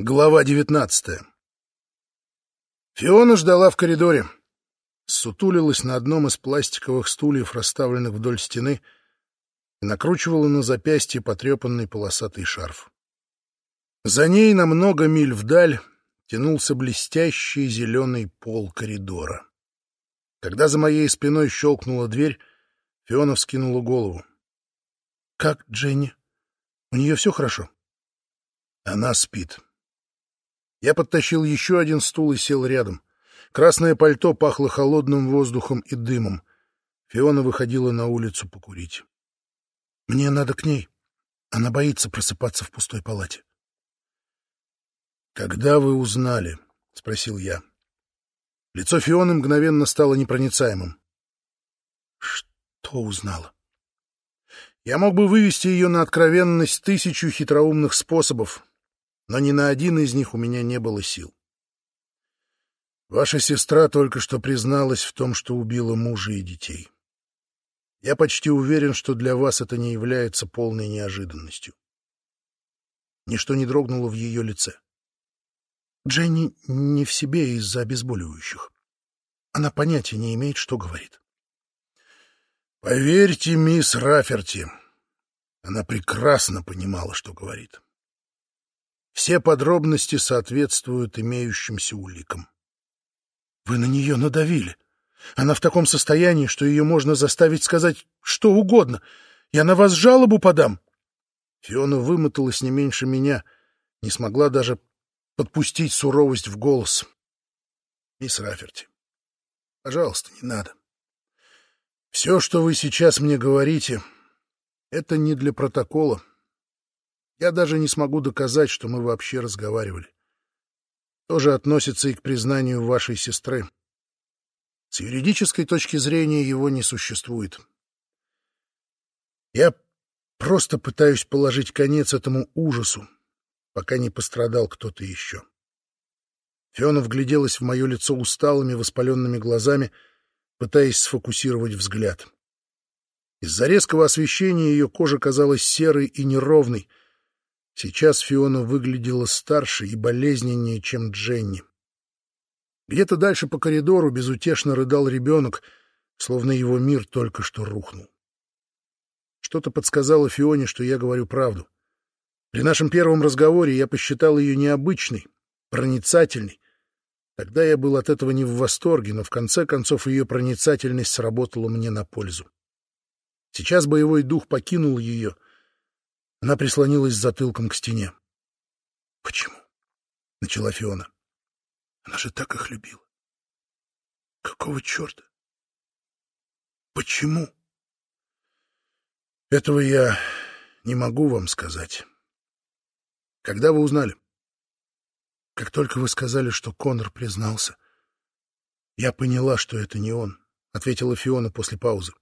Глава девятнадцатая Фиона ждала в коридоре. Сутулилась на одном из пластиковых стульев, расставленных вдоль стены, и накручивала на запястье потрепанный полосатый шарф. За ней на много миль вдаль тянулся блестящий зеленый пол коридора. Когда за моей спиной щелкнула дверь, Фиона вскинула голову. — Как Дженни? У нее все хорошо? — Она спит. Я подтащил еще один стул и сел рядом. Красное пальто пахло холодным воздухом и дымом. Фиона выходила на улицу покурить. «Мне надо к ней. Она боится просыпаться в пустой палате». «Когда вы узнали?» — спросил я. Лицо Фионы мгновенно стало непроницаемым. «Что узнала?» Я мог бы вывести ее на откровенность тысячу хитроумных способов, но ни на один из них у меня не было сил. Ваша сестра только что призналась в том, что убила мужа и детей. Я почти уверен, что для вас это не является полной неожиданностью. Ничто не дрогнуло в ее лице. Дженни не в себе из-за обезболивающих. Она понятия не имеет, что говорит. Поверьте, мисс Раферти, она прекрасно понимала, что говорит. Все подробности соответствуют имеющимся уликам. Вы на нее надавили. Она в таком состоянии, что ее можно заставить сказать что угодно. Я на вас жалобу подам. Фиона вымоталась не меньше меня, не смогла даже подпустить суровость в голос. Мисс Раферти, пожалуйста, не надо. Все, что вы сейчас мне говорите, это не для протокола. Я даже не смогу доказать, что мы вообще разговаривали. Тоже относится и к признанию вашей сестры. С юридической точки зрения его не существует. Я просто пытаюсь положить конец этому ужасу, пока не пострадал кто-то еще. Фиона вгляделась в мое лицо усталыми воспаленными глазами, пытаясь сфокусировать взгляд. Из-за резкого освещения ее кожа казалась серой и неровной, Сейчас Фиона выглядела старше и болезненнее, чем Дженни. Где-то дальше по коридору безутешно рыдал ребенок, словно его мир только что рухнул. Что-то подсказало Фионе, что я говорю правду. При нашем первом разговоре я посчитал ее необычной, проницательной. Тогда я был от этого не в восторге, но в конце концов ее проницательность сработала мне на пользу. Сейчас боевой дух покинул ее — она прислонилась затылком к стене. — Почему? — начала Фиона. — Она же так их любила. — Какого черта? — Почему? — Этого я не могу вам сказать. — Когда вы узнали? — Как только вы сказали, что Конор признался. — Я поняла, что это не он, — ответила Фиона после паузы.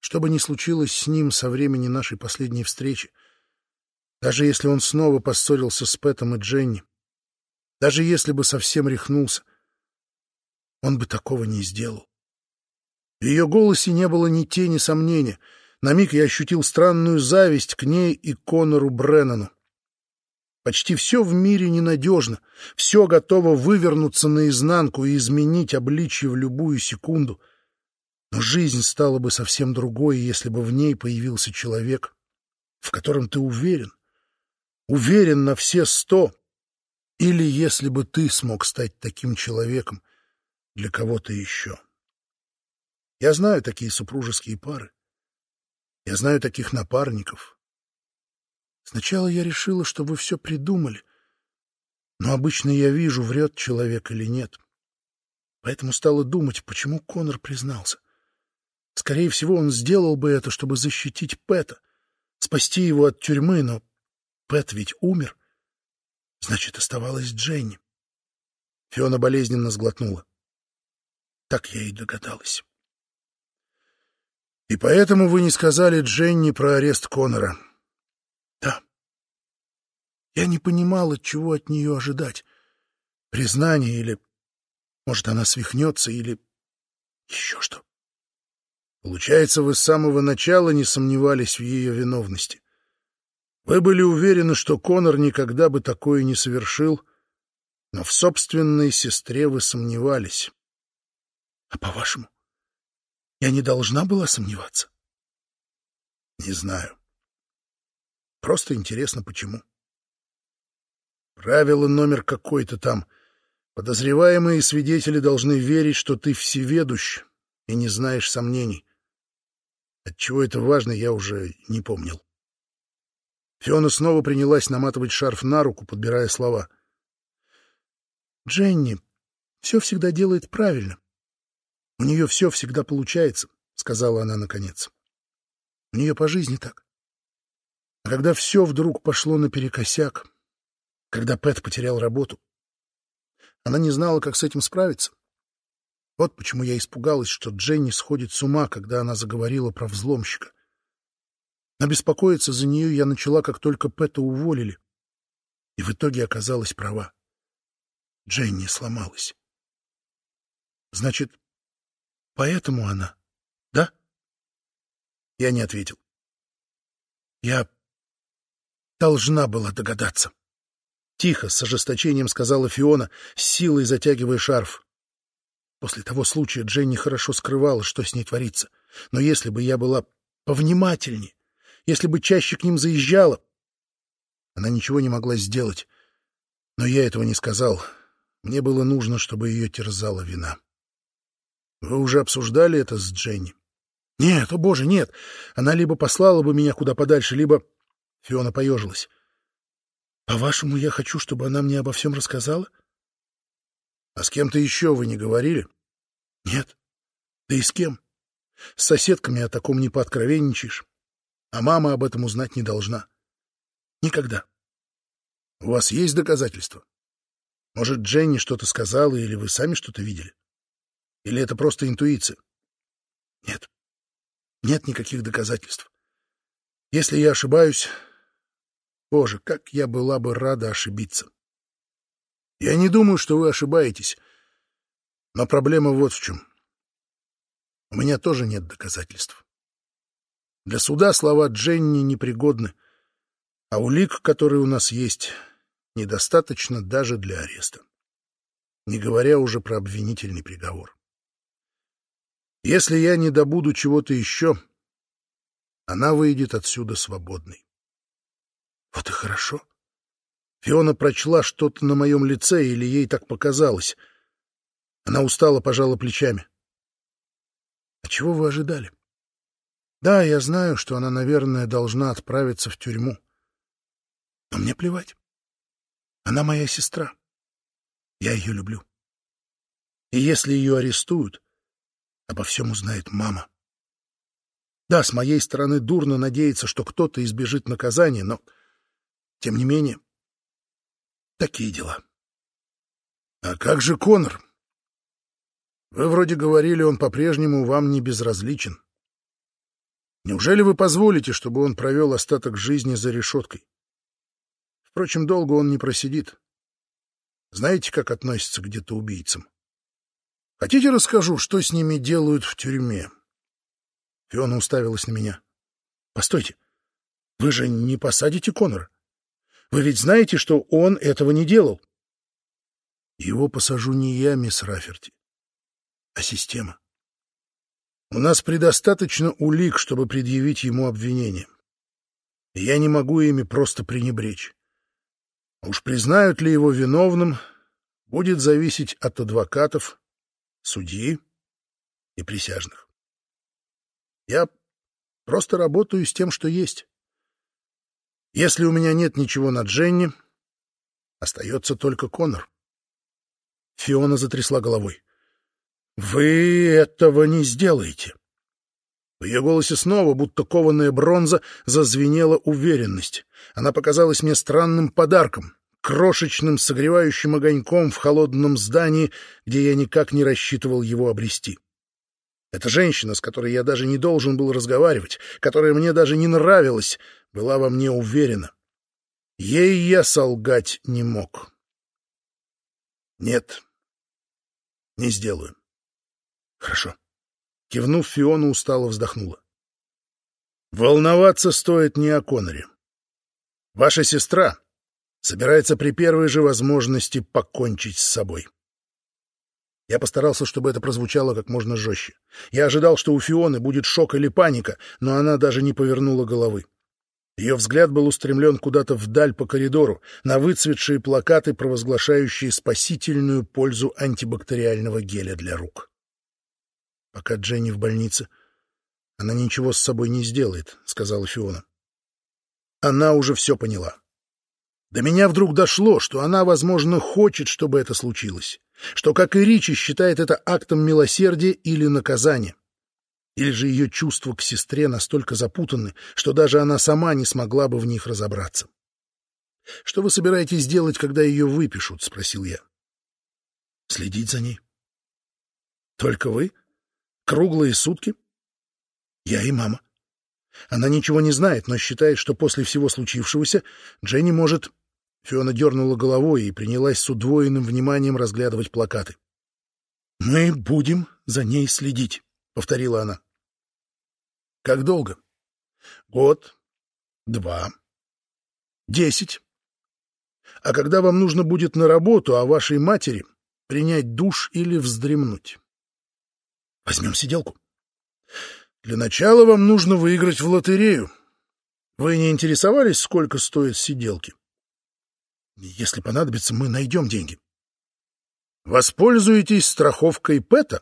Что бы ни случилось с ним со времени нашей последней встречи, даже если он снова поссорился с Пэтом и Дженни, даже если бы совсем рехнулся, он бы такого не сделал. В ее голосе не было ни тени сомнения. На миг я ощутил странную зависть к ней и Конору Бреннану. Почти все в мире ненадежно, все готово вывернуться наизнанку и изменить обличье в любую секунду — но жизнь стала бы совсем другой, если бы в ней появился человек, в котором ты уверен, уверен на все сто, или если бы ты смог стать таким человеком для кого-то еще. Я знаю такие супружеские пары. Я знаю таких напарников. Сначала я решила, что вы все придумали, но обычно я вижу, врет человек или нет. Поэтому стала думать, почему Конор признался. Скорее всего, он сделал бы это, чтобы защитить Пэта, спасти его от тюрьмы, но Пэт ведь умер. Значит, оставалась Дженни. Фиона болезненно сглотнула. Так я и догадалась. И поэтому вы не сказали Дженни про арест Конора. Да. Я не понимала, чего от нее ожидать. Признание или... Может, она свихнется или... Еще что. Получается, вы с самого начала не сомневались в ее виновности. Вы были уверены, что Конор никогда бы такое не совершил, но в собственной сестре вы сомневались. — А по-вашему, я не должна была сомневаться? — Не знаю. Просто интересно, почему. Правило номер какой-то там. Подозреваемые свидетели должны верить, что ты всеведущ и не знаешь сомнений. Отчего это важно, я уже не помнил. Фиона снова принялась наматывать шарф на руку, подбирая слова. «Дженни все всегда делает правильно. У нее все всегда получается», — сказала она наконец. «У нее по жизни так. А когда все вдруг пошло наперекосяк, когда Пэт потерял работу, она не знала, как с этим справиться. Вот почему я испугалась, что Дженни сходит с ума, когда она заговорила про взломщика. Но беспокоиться за нее я начала, как только Пэта уволили. И в итоге оказалась права. Дженни сломалась. Значит, поэтому она, да? Я не ответил. Я должна была догадаться. Тихо, с ожесточением сказала Фиона, с силой затягивая шарф. После того случая Дженни хорошо скрывала, что с ней творится. Но если бы я была повнимательнее, если бы чаще к ним заезжала... Она ничего не могла сделать. Но я этого не сказал. Мне было нужно, чтобы ее терзала вина. Вы уже обсуждали это с Дженни? Нет, о боже, нет. Она либо послала бы меня куда подальше, либо... Фиона поежилась. По-вашему, я хочу, чтобы она мне обо всем рассказала? А с кем-то еще вы не говорили? Нет. Да и с кем? С соседками о таком не пооткровенничаешь. А мама об этом узнать не должна. Никогда. У вас есть доказательства? Может, Дженни что-то сказала, или вы сами что-то видели? Или это просто интуиция? Нет. Нет никаких доказательств. Если я ошибаюсь... Боже, как я была бы рада ошибиться. Я не думаю, что вы ошибаетесь. Но проблема вот в чем. У меня тоже нет доказательств. Для суда слова Дженни непригодны, а улик, которые у нас есть, недостаточно даже для ареста. Не говоря уже про обвинительный приговор. Если я не добуду чего-то еще, она выйдет отсюда свободной. Вот и хорошо. Фиона прочла что-то на моем лице, или ей так показалось. Она устало пожала плечами. — А чего вы ожидали? — Да, я знаю, что она, наверное, должна отправиться в тюрьму. Но мне плевать. Она моя сестра. Я ее люблю. И если ее арестуют, обо всем узнает мама. Да, с моей стороны дурно надеяться, что кто-то избежит наказания, но, тем не менее, Такие дела. А как же Конор? Вы вроде говорили, он по-прежнему вам не безразличен. Неужели вы позволите, чтобы он провел остаток жизни за решеткой? Впрочем, долго он не просидит. Знаете, как относятся где-то убийцам? Хотите, расскажу, что с ними делают в тюрьме? Фиона уставилась на меня. Постойте, вы же не посадите Конора? Вы ведь знаете, что он этого не делал. Его посажу не я, мисс Раферти, а система. У нас предостаточно улик, чтобы предъявить ему обвинение. Я не могу ими просто пренебречь. Уж признают ли его виновным, будет зависеть от адвокатов, судьи и присяжных. Я просто работаю с тем, что есть. Если у меня нет ничего на Дженни, остается только Конор. Фиона затрясла головой. «Вы этого не сделаете!» В ее голосе снова, будто кованая бронза, зазвенела уверенность. Она показалась мне странным подарком, крошечным согревающим огоньком в холодном здании, где я никак не рассчитывал его обрести. Эта женщина, с которой я даже не должен был разговаривать, которая мне даже не нравилась, была во мне уверена. Ей я солгать не мог. Нет, не сделаю. Хорошо. Кивнув, Фиона устало вздохнула. Волноваться стоит не о Коноре. Ваша сестра собирается при первой же возможности покончить с собой. Я постарался, чтобы это прозвучало как можно жестче. Я ожидал, что у Фионы будет шок или паника, но она даже не повернула головы. Ее взгляд был устремлен куда-то вдаль по коридору, на выцветшие плакаты, провозглашающие спасительную пользу антибактериального геля для рук. «Пока Дженни в больнице, она ничего с собой не сделает», — сказала Фиона. Она уже все поняла. До меня вдруг дошло, что она, возможно, хочет, чтобы это случилось, что, как и Ричи, считает это актом милосердия или наказания. Или же ее чувства к сестре настолько запутаны, что даже она сама не смогла бы в них разобраться. — Что вы собираетесь делать, когда ее выпишут? — спросил я. — Следить за ней. — Только вы? Круглые сутки? — Я и мама. Она ничего не знает, но считает, что после всего случившегося Дженни может... Фиона дернула головой и принялась с удвоенным вниманием разглядывать плакаты. «Мы будем за ней следить», — повторила она. «Как долго?» «Год, два, десять. А когда вам нужно будет на работу, а вашей матери принять душ или вздремнуть?» «Возьмем сиделку». Для начала вам нужно выиграть в лотерею. Вы не интересовались, сколько стоят сиделки? Если понадобится, мы найдем деньги. Воспользуетесь страховкой Пэта?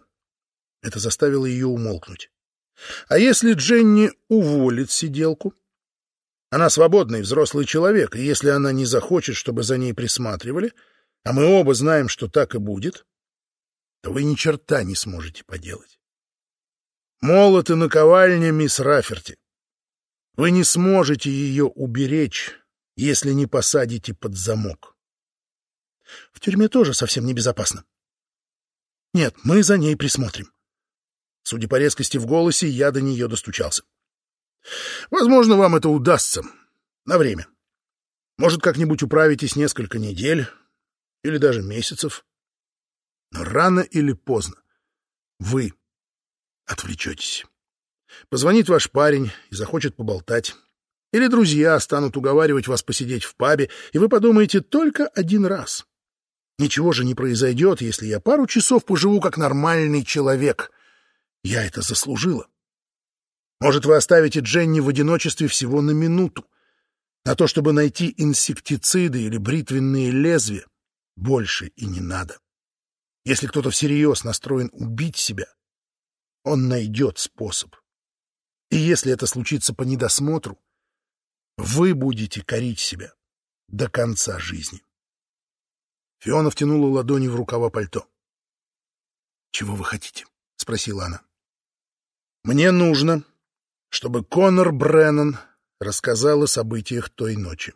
Это заставило ее умолкнуть. А если Дженни уволит сиделку? Она свободный взрослый человек, и если она не захочет, чтобы за ней присматривали, а мы оба знаем, что так и будет, то вы ни черта не сможете поделать. Молот и наковальня, мисс Раферти. Вы не сможете ее уберечь, если не посадите под замок. В тюрьме тоже совсем небезопасно. Нет, мы за ней присмотрим. Судя по резкости в голосе, я до нее достучался. Возможно, вам это удастся. На время. Может, как-нибудь управитесь несколько недель или даже месяцев. Но рано или поздно вы отвлечетесь. Позвонит ваш парень и захочет поболтать. Или друзья станут уговаривать вас посидеть в пабе, и вы подумаете только один раз. Ничего же не произойдет, если я пару часов поживу как нормальный человек. Я это заслужила. Может, вы оставите Дженни в одиночестве всего на минуту. На то, чтобы найти инсектициды или бритвенные лезвия, больше и не надо. Если кто-то всерьез настроен убить себя, он найдет способ. И если это случится по недосмотру, вы будете корить себя до конца жизни. Фиона втянула ладони в рукава пальто. — Чего вы хотите? — спросила она. — Мне нужно, чтобы Конор Бреннан рассказал о событиях той ночи.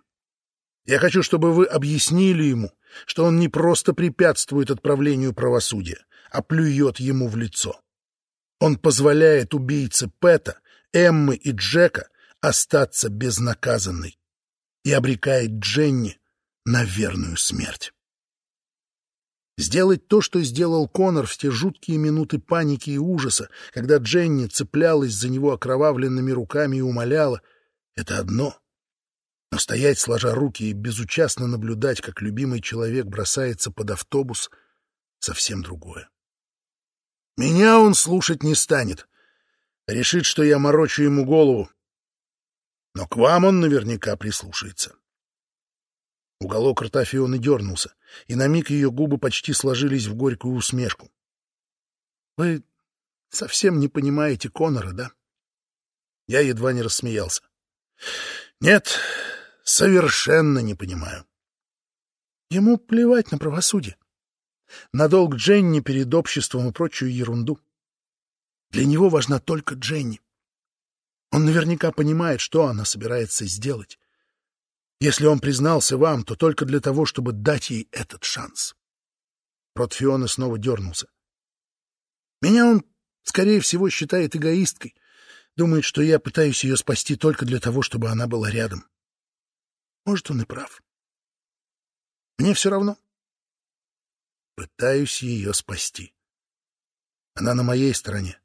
Я хочу, чтобы вы объяснили ему, что он не просто препятствует отправлению правосудия, а плюет ему в лицо. Он позволяет убийце Пэта, Эммы и Джека остаться безнаказанной и обрекает Дженни на верную смерть. Сделать то, что сделал Конор в те жуткие минуты паники и ужаса, когда Дженни цеплялась за него окровавленными руками и умоляла, — это одно. Но стоять, сложа руки, и безучастно наблюдать, как любимый человек бросается под автобус, — совсем другое. Меня он слушать не станет. Решит, что я морочу ему голову. Но к вам он наверняка прислушается. Уголок рта Фионы дернулся, и на миг ее губы почти сложились в горькую усмешку. — Вы совсем не понимаете Конора, да? Я едва не рассмеялся. — Нет, совершенно не понимаю. Ему плевать на правосудие на долг Дженни перед обществом и прочую ерунду. Для него важна только Дженни. Он наверняка понимает, что она собирается сделать. Если он признался вам, то только для того, чтобы дать ей этот шанс. Рот Фионы снова дернулся. Меня он, скорее всего, считает эгоисткой. Думает, что я пытаюсь ее спасти только для того, чтобы она была рядом. Может, он и прав. Мне все равно. Пытаюсь ее спасти. Она на моей стороне,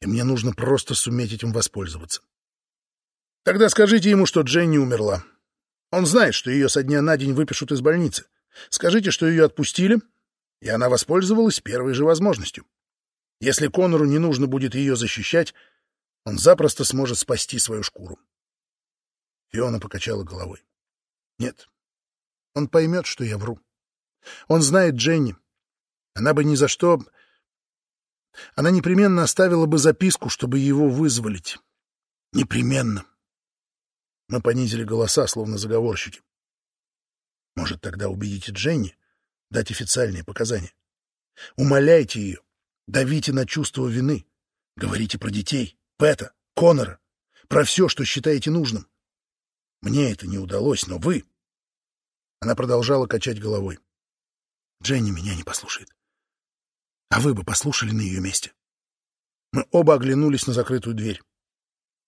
и мне нужно просто суметь этим воспользоваться. Тогда скажите ему, что Дженни умерла. Он знает, что ее со дня на день выпишут из больницы. Скажите, что ее отпустили, и она воспользовалась первой же возможностью. Если Конору не нужно будет ее защищать, он запросто сможет спасти свою шкуру. Фиона покачала головой. Нет, он поймет, что я вру. Он знает Дженни. Она бы ни за что... Она непременно оставила бы записку, чтобы его вызволить. Непременно. Мы понизили голоса, словно заговорщики. Может, тогда убедите Дженни дать официальные показания. Умоляйте ее, давите на чувство вины. Говорите про детей, Пэта, Конора, про все, что считаете нужным. Мне это не удалось, но вы... Она продолжала качать головой. Дженни меня не послушает. А вы бы послушали на ее месте. Мы оба оглянулись на закрытую дверь.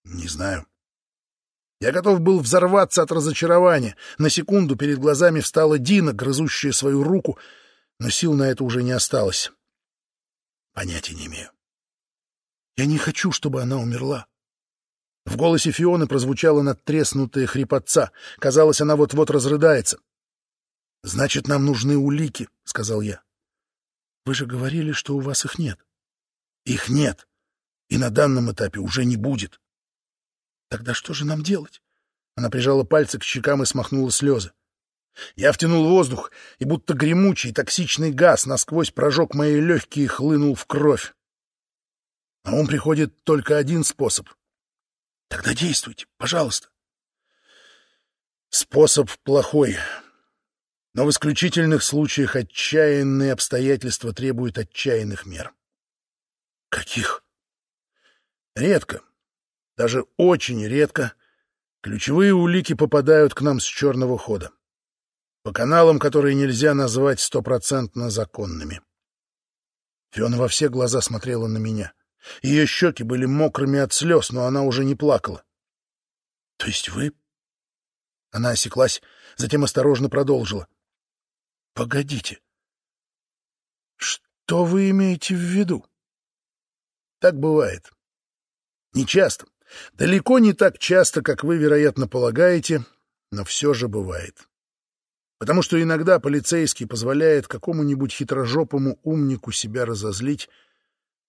Не знаю. Я готов был взорваться от разочарования. На секунду перед глазами встала Дина, грызущая свою руку, но сил на это уже не осталось. Понятия не имею. Я не хочу, чтобы она умерла. В голосе Фионы прозвучала надтреснутая хрипотца. Казалось, она вот-вот разрыдается. «Значит, нам нужны улики», — сказал я. «Вы же говорили, что у вас их нет». «Их нет. И на данном этапе уже не будет». Тогда что же нам делать? Она прижала пальцы к щекам и смахнула слезы. Я втянул воздух, и будто гремучий токсичный газ насквозь прожег мои легкие и хлынул в кровь. На ум приходит только один способ. Тогда действуйте, пожалуйста. Способ плохой. Но в исключительных случаях отчаянные обстоятельства требуют отчаянных мер. Каких? Редко даже очень редко, ключевые улики попадают к нам с черного хода. По каналам, которые нельзя назвать стопроцентно законными. Фиона во все глаза смотрела на меня. Ее щеки были мокрыми от слез, но она уже не плакала. — То есть вы... Она осеклась, затем осторожно продолжила. — Погодите. Что вы имеете в виду? Так бывает. Нечасто. Далеко не так часто, как вы, вероятно, полагаете, но все же бывает. Потому что иногда полицейский позволяет какому-нибудь хитрожопому умнику себя разозлить,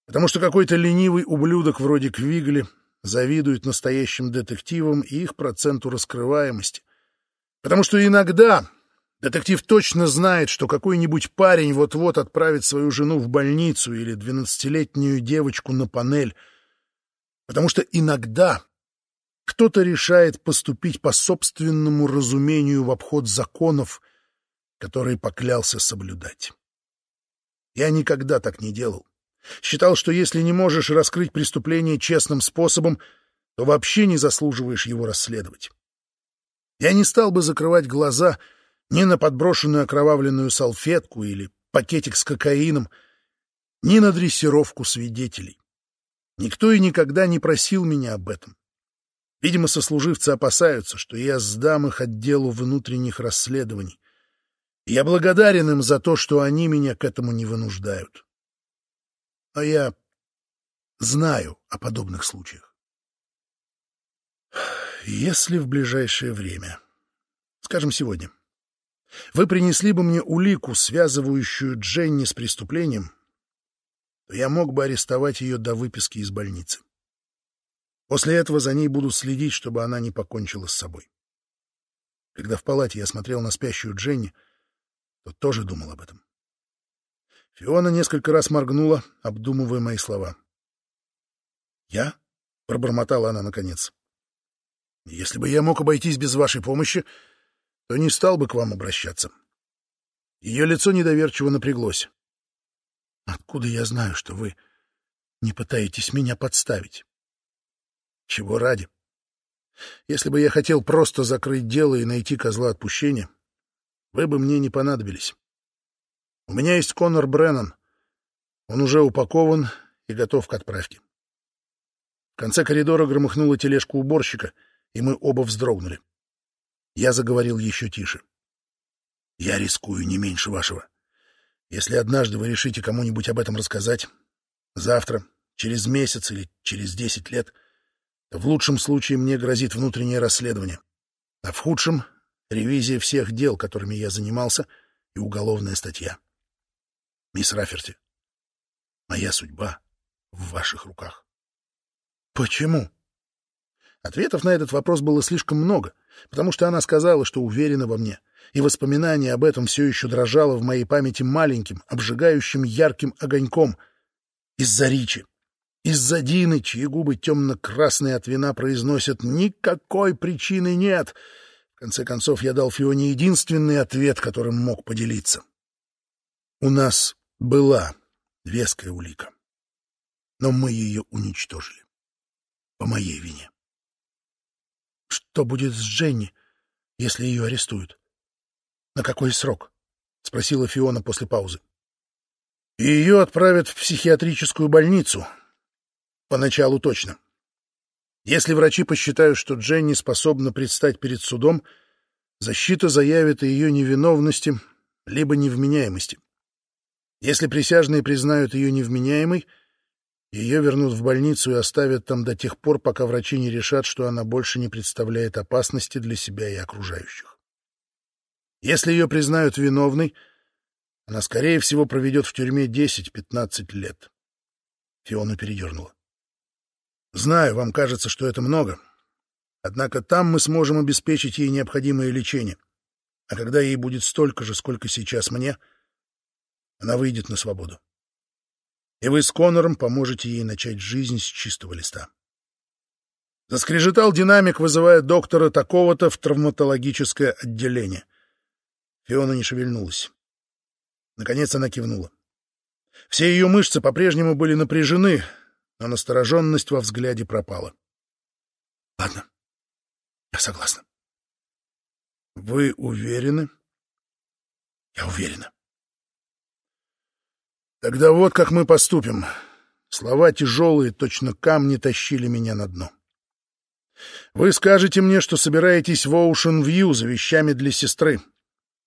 потому что какой-то ленивый ублюдок вроде Квигли завидует настоящим детективам и их проценту раскрываемости. Потому что иногда детектив точно знает, что какой-нибудь парень вот-вот отправит свою жену в больницу или двенадцатилетнюю девочку на панель — Потому что иногда кто-то решает поступить по собственному разумению в обход законов, которые поклялся соблюдать. Я никогда так не делал. Считал, что если не можешь раскрыть преступление честным способом, то вообще не заслуживаешь его расследовать. Я не стал бы закрывать глаза ни на подброшенную окровавленную салфетку или пакетик с кокаином, ни на дрессировку свидетелей. Никто и никогда не просил меня об этом. Видимо, сослуживцы опасаются, что я сдам их отделу внутренних расследований. Я благодарен им за то, что они меня к этому не вынуждают. А я знаю о подобных случаях. Если в ближайшее время, скажем, сегодня, вы принесли бы мне улику, связывающую Дженни с преступлением, то я мог бы арестовать ее до выписки из больницы. После этого за ней буду следить, чтобы она не покончила с собой. Когда в палате я смотрел на спящую Дженни, то тоже думал об этом. Фиона несколько раз моргнула, обдумывая мои слова. «Я?» — пробормотала она наконец. «Если бы я мог обойтись без вашей помощи, то не стал бы к вам обращаться». Ее лицо недоверчиво напряглось. Откуда я знаю, что вы не пытаетесь меня подставить? Чего ради? Если бы я хотел просто закрыть дело и найти козла отпущения, вы бы мне не понадобились. У меня есть Конор Бреннан. Он уже упакован и готов к отправке. В конце коридора громыхнула тележка уборщика, и мы оба вздрогнули. Я заговорил еще тише. Я рискую не меньше вашего. Если однажды вы решите кому-нибудь об этом рассказать, завтра, через месяц или через десять лет, то в лучшем случае мне грозит внутреннее расследование, а в худшем ревизия всех дел, которыми я занимался, и уголовная статья. Мисс Раферти, моя судьба в ваших руках. Почему? Ответов на этот вопрос было слишком много, потому что она сказала, что уверена во мне, и воспоминание об этом все еще дрожало в моей памяти маленьким, обжигающим ярким огоньком. Из-за Ричи, из-за Дины, чьи губы темно-красные от вина произносят «Никакой причины нет!» В конце концов, я дал Фионе единственный ответ, которым мог поделиться. У нас была веская улика, но мы ее уничтожили. По моей вине. Что будет с Дженни, если ее арестуют? На какой срок? — спросила Фиона после паузы. Ее отправят в психиатрическую больницу. Поначалу точно. Если врачи посчитают, что Дженни способна предстать перед судом, защита заявит о ее невиновности либо невменяемости. Если присяжные признают ее невменяемой — ее вернут в больницу и оставят там до тех пор, пока врачи не решат, что она больше не представляет опасности для себя и окружающих. Если ее признают виновной, она, скорее всего, проведет в тюрьме 10-15 лет. Фиона передернула. Знаю, вам кажется, что это много. Однако там мы сможем обеспечить ей необходимое лечение. А когда ей будет столько же, сколько сейчас мне, она выйдет на свободу и вы с Конором поможете ей начать жизнь с чистого листа. Заскрежетал динамик, вызывая доктора такого-то в травматологическое отделение. Фиона не шевельнулась. Наконец она кивнула. Все ее мышцы по-прежнему были напряжены, но настороженность во взгляде пропала. — Ладно, я согласна. — Вы уверены? — Я уверена. Тогда вот как мы поступим. Слова тяжелые, точно камни тащили меня на дно. Вы скажете мне, что собираетесь в Оушен-Вью за вещами для сестры,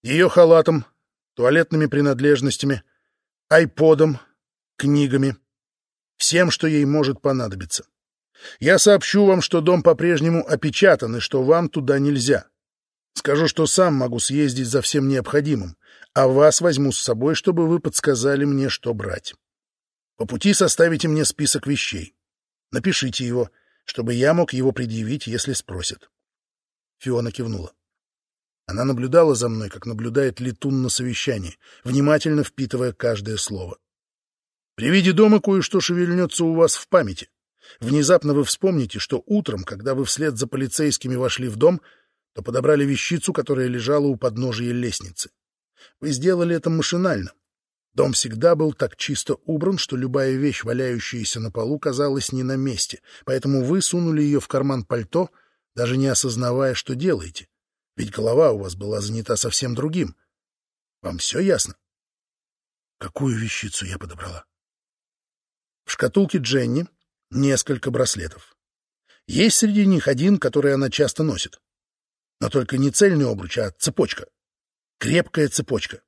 ее халатом, туалетными принадлежностями, айподом, книгами, всем, что ей может понадобиться. Я сообщу вам, что дом по-прежнему опечатан и что вам туда нельзя. Скажу, что сам могу съездить за всем необходимым, а вас возьму с собой, чтобы вы подсказали мне, что брать. По пути составите мне список вещей. Напишите его, чтобы я мог его предъявить, если спросят. Фиона кивнула. Она наблюдала за мной, как наблюдает летун на совещании, внимательно впитывая каждое слово. При виде дома кое-что шевельнется у вас в памяти. Внезапно вы вспомните, что утром, когда вы вслед за полицейскими вошли в дом, то подобрали вещицу, которая лежала у подножия лестницы. Вы сделали это машинально. Дом всегда был так чисто убран, что любая вещь, валяющаяся на полу, казалась не на месте, поэтому вы сунули ее в карман пальто, даже не осознавая, что делаете. Ведь голова у вас была занята совсем другим. Вам все ясно? Какую вещицу я подобрала? В шкатулке Дженни несколько браслетов. Есть среди них один, который она часто носит. Но только не цельный обруч, а цепочка. Крепкая цепочка.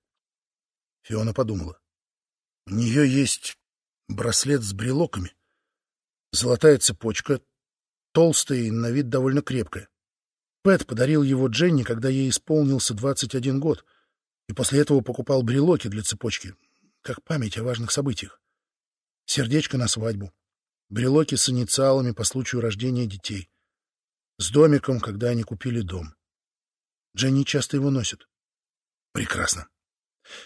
Фиона подумала. У нее есть браслет с брелоками. Золотая цепочка, толстая и на вид довольно крепкая. Пэт подарил его Дженни, когда ей исполнился 21 год, и после этого покупал брелоки для цепочки, как память о важных событиях. Сердечко на свадьбу, брелоки с инициалами по случаю рождения детей, с домиком, когда они купили дом. Дженни часто его носит. Прекрасно.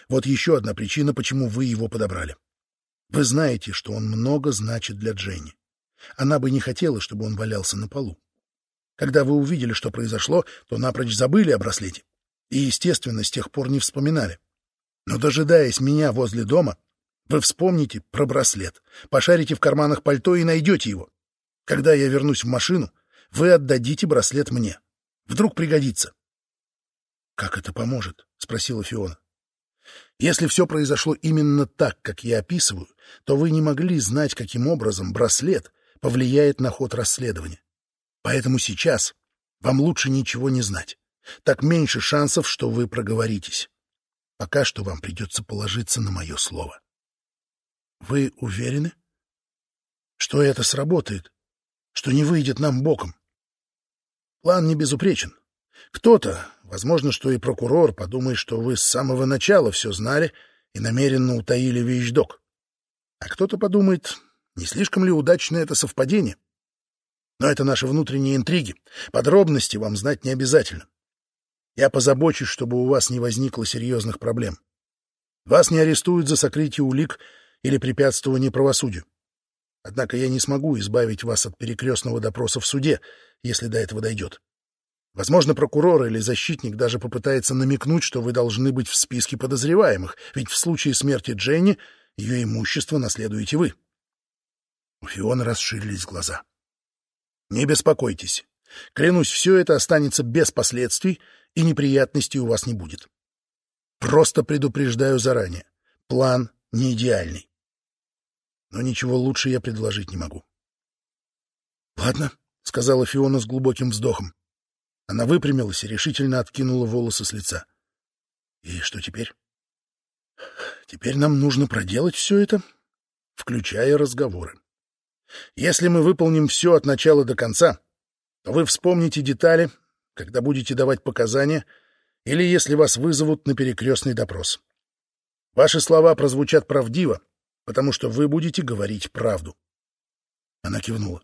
Вот еще одна причина, почему вы его подобрали. Вы знаете, что он много значит для Дженни. Она бы не хотела, чтобы он валялся на полу. Когда вы увидели, что произошло, то напрочь забыли о браслете. И, естественно, с тех пор не вспоминали. Но, дожидаясь меня возле дома, вы вспомните про браслет, пошарите в карманах пальто и найдете его. Когда я вернусь в машину, вы отдадите браслет мне. Вдруг пригодится. Как это поможет? — спросила Фиона. «Если все произошло именно так, как я описываю, то вы не могли знать, каким образом браслет повлияет на ход расследования. Поэтому сейчас вам лучше ничего не знать. Так меньше шансов, что вы проговоритесь. Пока что вам придется положиться на мое слово. Вы уверены, что это сработает, что не выйдет нам боком? План не безупречен. Кто-то, возможно, что и прокурор подумает, что вы с самого начала все знали и намеренно утаили вещдок. А кто-то подумает, не слишком ли удачно это совпадение. Но это наши внутренние интриги. Подробности вам знать не обязательно. Я позабочусь, чтобы у вас не возникло серьезных проблем. Вас не арестуют за сокрытие улик или препятствование правосудию. Однако я не смогу избавить вас от перекрестного допроса в суде, если до этого дойдет. Возможно, прокурор или защитник даже попытается намекнуть, что вы должны быть в списке подозреваемых, ведь в случае смерти Дженни ее имущество наследуете вы. У Фиона расширились глаза. Не беспокойтесь. Клянусь, все это останется без последствий, и неприятностей у вас не будет. Просто предупреждаю заранее. План не идеальный. Но ничего лучше я предложить не могу. — Ладно, — сказала Фиона с глубоким вздохом. Она выпрямилась и решительно откинула волосы с лица. — И что теперь? — Теперь нам нужно проделать все это, включая разговоры. Если мы выполним все от начала до конца, то вы вспомните детали, когда будете давать показания или если вас вызовут на перекрестный допрос. Ваши слова прозвучат правдиво, потому что вы будете говорить правду. Она кивнула.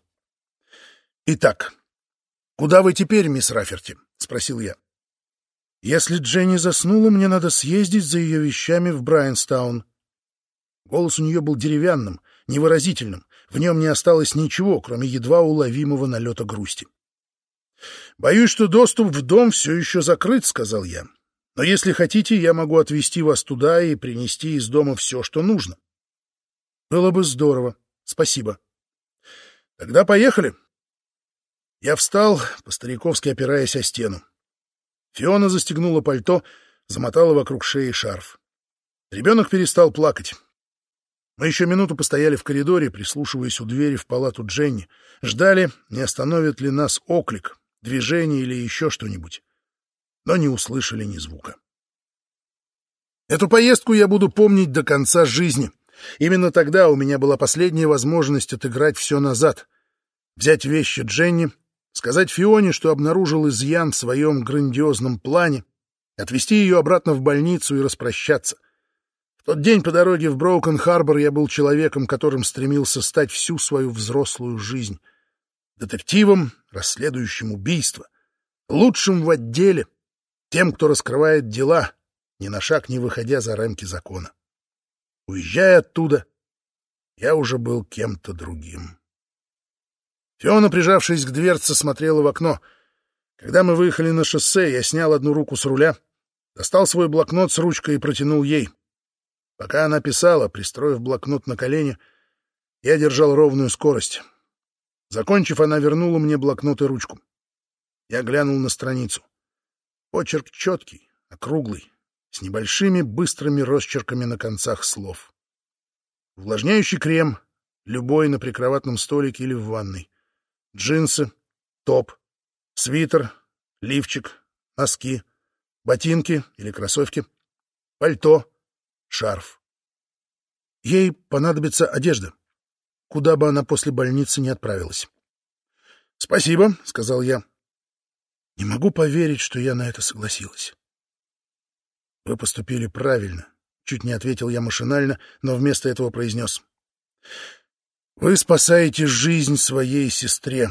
«Итак, куда вы теперь, мисс Раферти?» — спросил я. «Если Дженни заснула, мне надо съездить за ее вещами в Брайанстаун». Голос у нее был деревянным, невыразительным, в нем не осталось ничего, кроме едва уловимого налета грусти. «Боюсь, что доступ в дом все еще закрыт», — сказал я. «Но если хотите, я могу отвезти вас туда и принести из дома все, что нужно». «Было бы здорово. Спасибо». «Тогда поехали». Я встал, по-стариковски опираясь о стену. Фиона застегнула пальто, замотала вокруг шеи шарф. Ребенок перестал плакать. Мы еще минуту постояли в коридоре, прислушиваясь у двери в палату Дженни, ждали, не остановит ли нас оклик, движение или еще что-нибудь, но не услышали ни звука. Эту поездку я буду помнить до конца жизни. Именно тогда у меня была последняя возможность отыграть все назад, взять вещи Дженни, сказать Фионе, что обнаружил изъян в своем грандиозном плане, отвезти ее обратно в больницу и распрощаться — в тот день по дороге в Броукен-Харбор я был человеком, которым стремился стать всю свою взрослую жизнь. Детективом, расследующим убийство, лучшим в отделе, тем, кто раскрывает дела, ни на шаг не выходя за рамки закона. Уезжая оттуда, я уже был кем-то другим. Фиона, прижавшись к дверце, смотрела в окно. Когда мы выехали на шоссе, я снял одну руку с руля, достал свой блокнот с ручкой и протянул ей — Пока она писала, пристроив блокнот на колени, я держал ровную скорость. Закончив, она вернула мне блокнот и ручку. Я глянул на страницу. Почерк четкий, округлый, с небольшими быстрыми росчерками на концах слов. Увлажняющий крем, любой на прикроватном столике или в ванной. Джинсы, топ, свитер, лифчик, носки, ботинки или кроссовки, пальто, шарф. Ей понадобится одежда, куда бы она после больницы не отправилась. — Спасибо, — сказал я. Не могу поверить, что я на это согласилась. — Вы поступили правильно, — чуть не ответил я машинально, но вместо этого произнес. — Вы спасаете жизнь своей сестре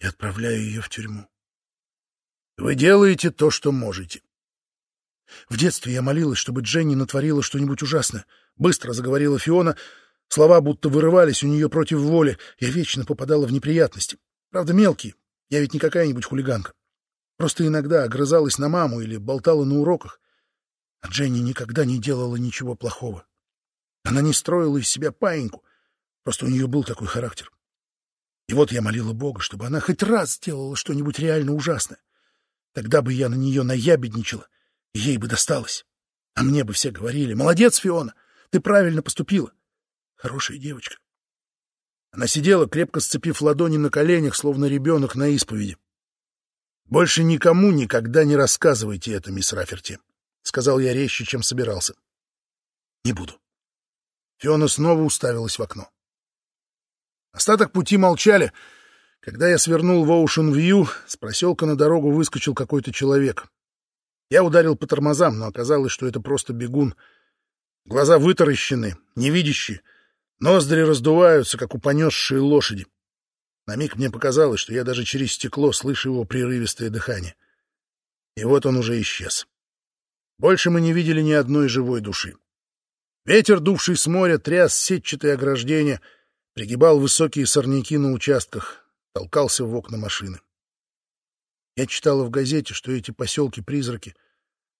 и отправляю ее в тюрьму. Вы делаете то, что можете. В детстве я молилась, чтобы Дженни натворила что-нибудь ужасное. Быстро заговорила Фиона. Слова будто вырывались у нее против воли. Я вечно попадала в неприятности. Правда, мелкие. Я ведь не какая-нибудь хулиганка. Просто иногда огрызалась на маму или болтала на уроках. А Дженни никогда не делала ничего плохого. Она не строила из себя паиньку. Просто у нее был такой характер. И вот я молила Бога, чтобы она хоть раз сделала что-нибудь реально ужасное. Тогда бы я на нее наябедничала Ей бы досталось. А мне бы все говорили, молодец, Фиона, ты правильно поступила. Хорошая девочка. Она сидела, крепко сцепив ладони на коленях, словно ребенок на исповеди. «Больше никому никогда не рассказывайте это, мисс Раферти», — сказал я резче, чем собирался. «Не буду». Фиона снова уставилась в окно. Остаток пути молчали. Когда я свернул в Оушен-Вью, с проселка на дорогу выскочил какой-то человек. Я ударил по тормозам, но оказалось, что это просто бегун. Глаза вытаращены, невидящие, ноздри раздуваются, как у понесшей лошади. На миг мне показалось, что я даже через стекло слышу его прерывистое дыхание. И вот он уже исчез. Больше мы не видели ни одной живой души. Ветер, дувший с моря, тряс сетчатые ограждения, пригибал высокие сорняки на участках, толкался в окна машины. Я читала в газете, что эти поселки-призраки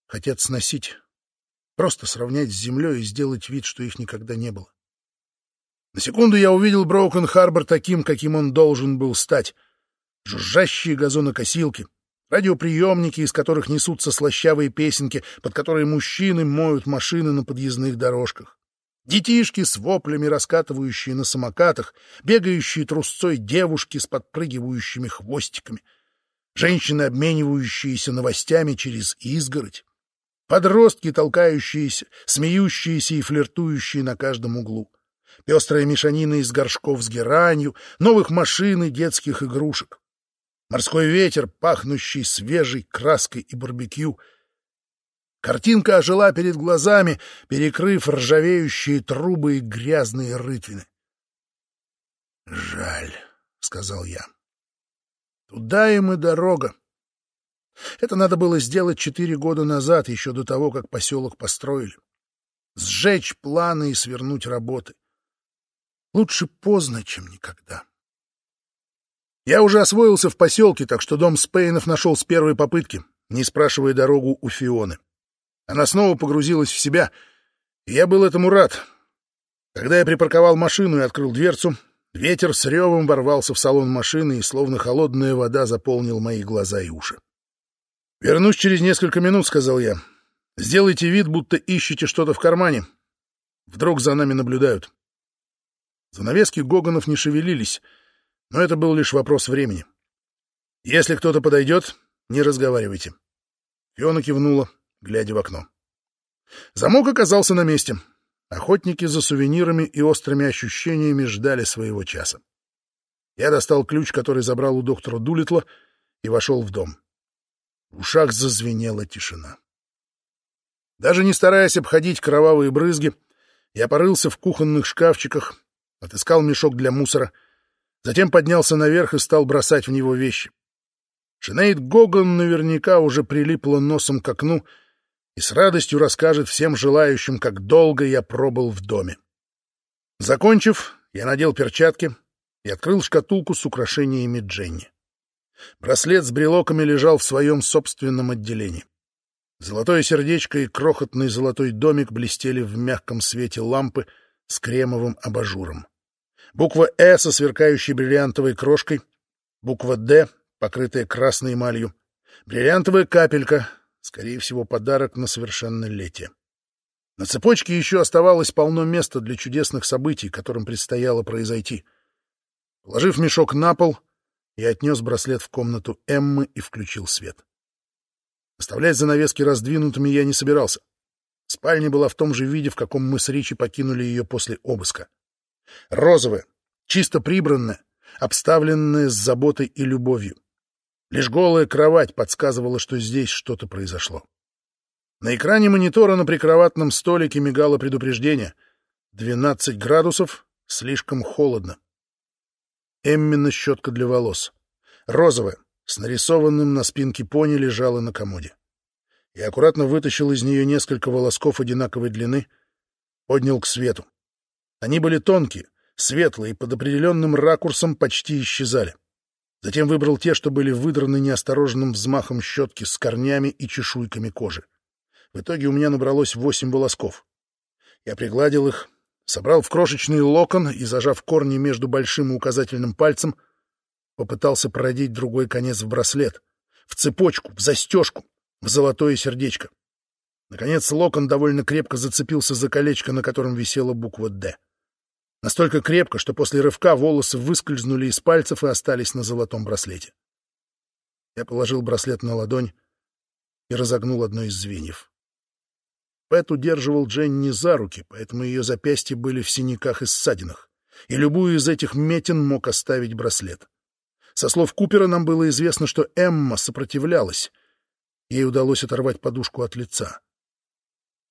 хотят сносить, просто сравнять с землей и сделать вид, что их никогда не было. На секунду я увидел Броукен-Харбор таким, каким он должен был стать. Жужжащие газонокосилки, радиоприемники, из которых несутся слащавые песенки, под которые мужчины моют машины на подъездных дорожках. Детишки с воплями, раскатывающие на самокатах, бегающие трусцой девушки с подпрыгивающими хвостиками, женщины, обменивающиеся новостями через изгородь, подростки, толкающиеся, смеющиеся и флиртующие на каждом углу пестрая мешанина из горшков с геранью, новых машин и детских игрушек. Морской ветер, пахнущий свежей краской и барбекю. Картинка ожила перед глазами, перекрыв ржавеющие трубы и грязные рытвины. «Жаль», — сказал я. «Туда им и дорога. Это надо было сделать четыре года назад, еще до того, как поселок построили. Сжечь планы и свернуть работы. Лучше поздно, чем никогда. Я уже освоился в поселке, так что дом Спейнов нашел с первой попытки, не спрашивая дорогу у Фионы. Она снова погрузилась в себя, и я был этому рад. Когда я припарковал машину и открыл дверцу, ветер с ревом ворвался в салон машины и словно холодная вода заполнил мои глаза и уши. «Вернусь через несколько минут», — сказал я. «Сделайте вид, будто ищете что-то в кармане. Вдруг за нами наблюдают». Занавески Гоганов не шевелились, но это был лишь вопрос времени. «Если кто-то подойдет, не разговаривайте». Фиона кивнула, глядя в окно. Замок оказался на месте. Охотники за сувенирами и острыми ощущениями ждали своего часа. Я достал ключ, который забрал у доктора Дулитла, и вошел в дом. В ушах зазвенела тишина. Даже не стараясь обходить кровавые брызги, я порылся в кухонных шкафчиках, отыскал мешок для мусора, затем поднялся наверх и стал бросать в него вещи. Шинейд Гоган наверняка уже прилипла носом к окну и с радостью расскажет всем желающим, как долго я пробыл в доме. Закончив, я надел перчатки и открыл шкатулку с украшениями Дженни. Браслет с брелоками лежал в своем собственном отделении. Золотое сердечко и крохотный золотой домик блестели в мягком свете лампы с кремовым абажуром буква «Э» со сверкающей бриллиантовой крошкой, буква «Д», покрытая красной эмалью, бриллиантовая капелька, скорее всего, подарок на совершеннолетие. На цепочке еще оставалось полно места для чудесных событий, которым предстояло произойти. Положив мешок на пол, я отнес браслет в комнату Эммы и включил свет. Оставлять занавески раздвинутыми я не собирался. Спальня была в том же виде, в каком мы с Ричи покинули ее после обыска. Розовая, чисто прибранная, обставленная с заботой и любовью. Лишь голая кровать подсказывала, что здесь что-то произошло. На экране монитора на прикроватном столике мигало предупреждение. 12 градусов, слишком холодно. Эммина щетка для волос. Розовая, с нарисованным на спинке пони, лежала на комоде. Я аккуратно вытащил из нее несколько волосков одинаковой длины, поднял к свету. Они были тонкие, светлые и под определенным ракурсом почти исчезали. Затем выбрал те, что были выдраны неосторожным взмахом щетки с корнями и чешуйками кожи. В итоге у меня набралось восемь волосков. Я пригладил их, собрал в крошечный локон и, зажав корни между большим и указательным пальцем, попытался продеть другой конец в браслет, в цепочку, в застежку, в золотое сердечко. Наконец локон довольно крепко зацепился за колечко, на котором висела буква «Д». Настолько крепко, что после рывка волосы выскользнули из пальцев и остались на золотом браслете. Я положил браслет на ладонь и разогнул одно из звеньев. Пэт удерживал Дженни за руки, поэтому ее запястья были в синяках и ссадинах, и любую из этих метин мог оставить браслет. Со слов Купера нам было известно, что Эмма сопротивлялась. Ей удалось оторвать подушку от лица.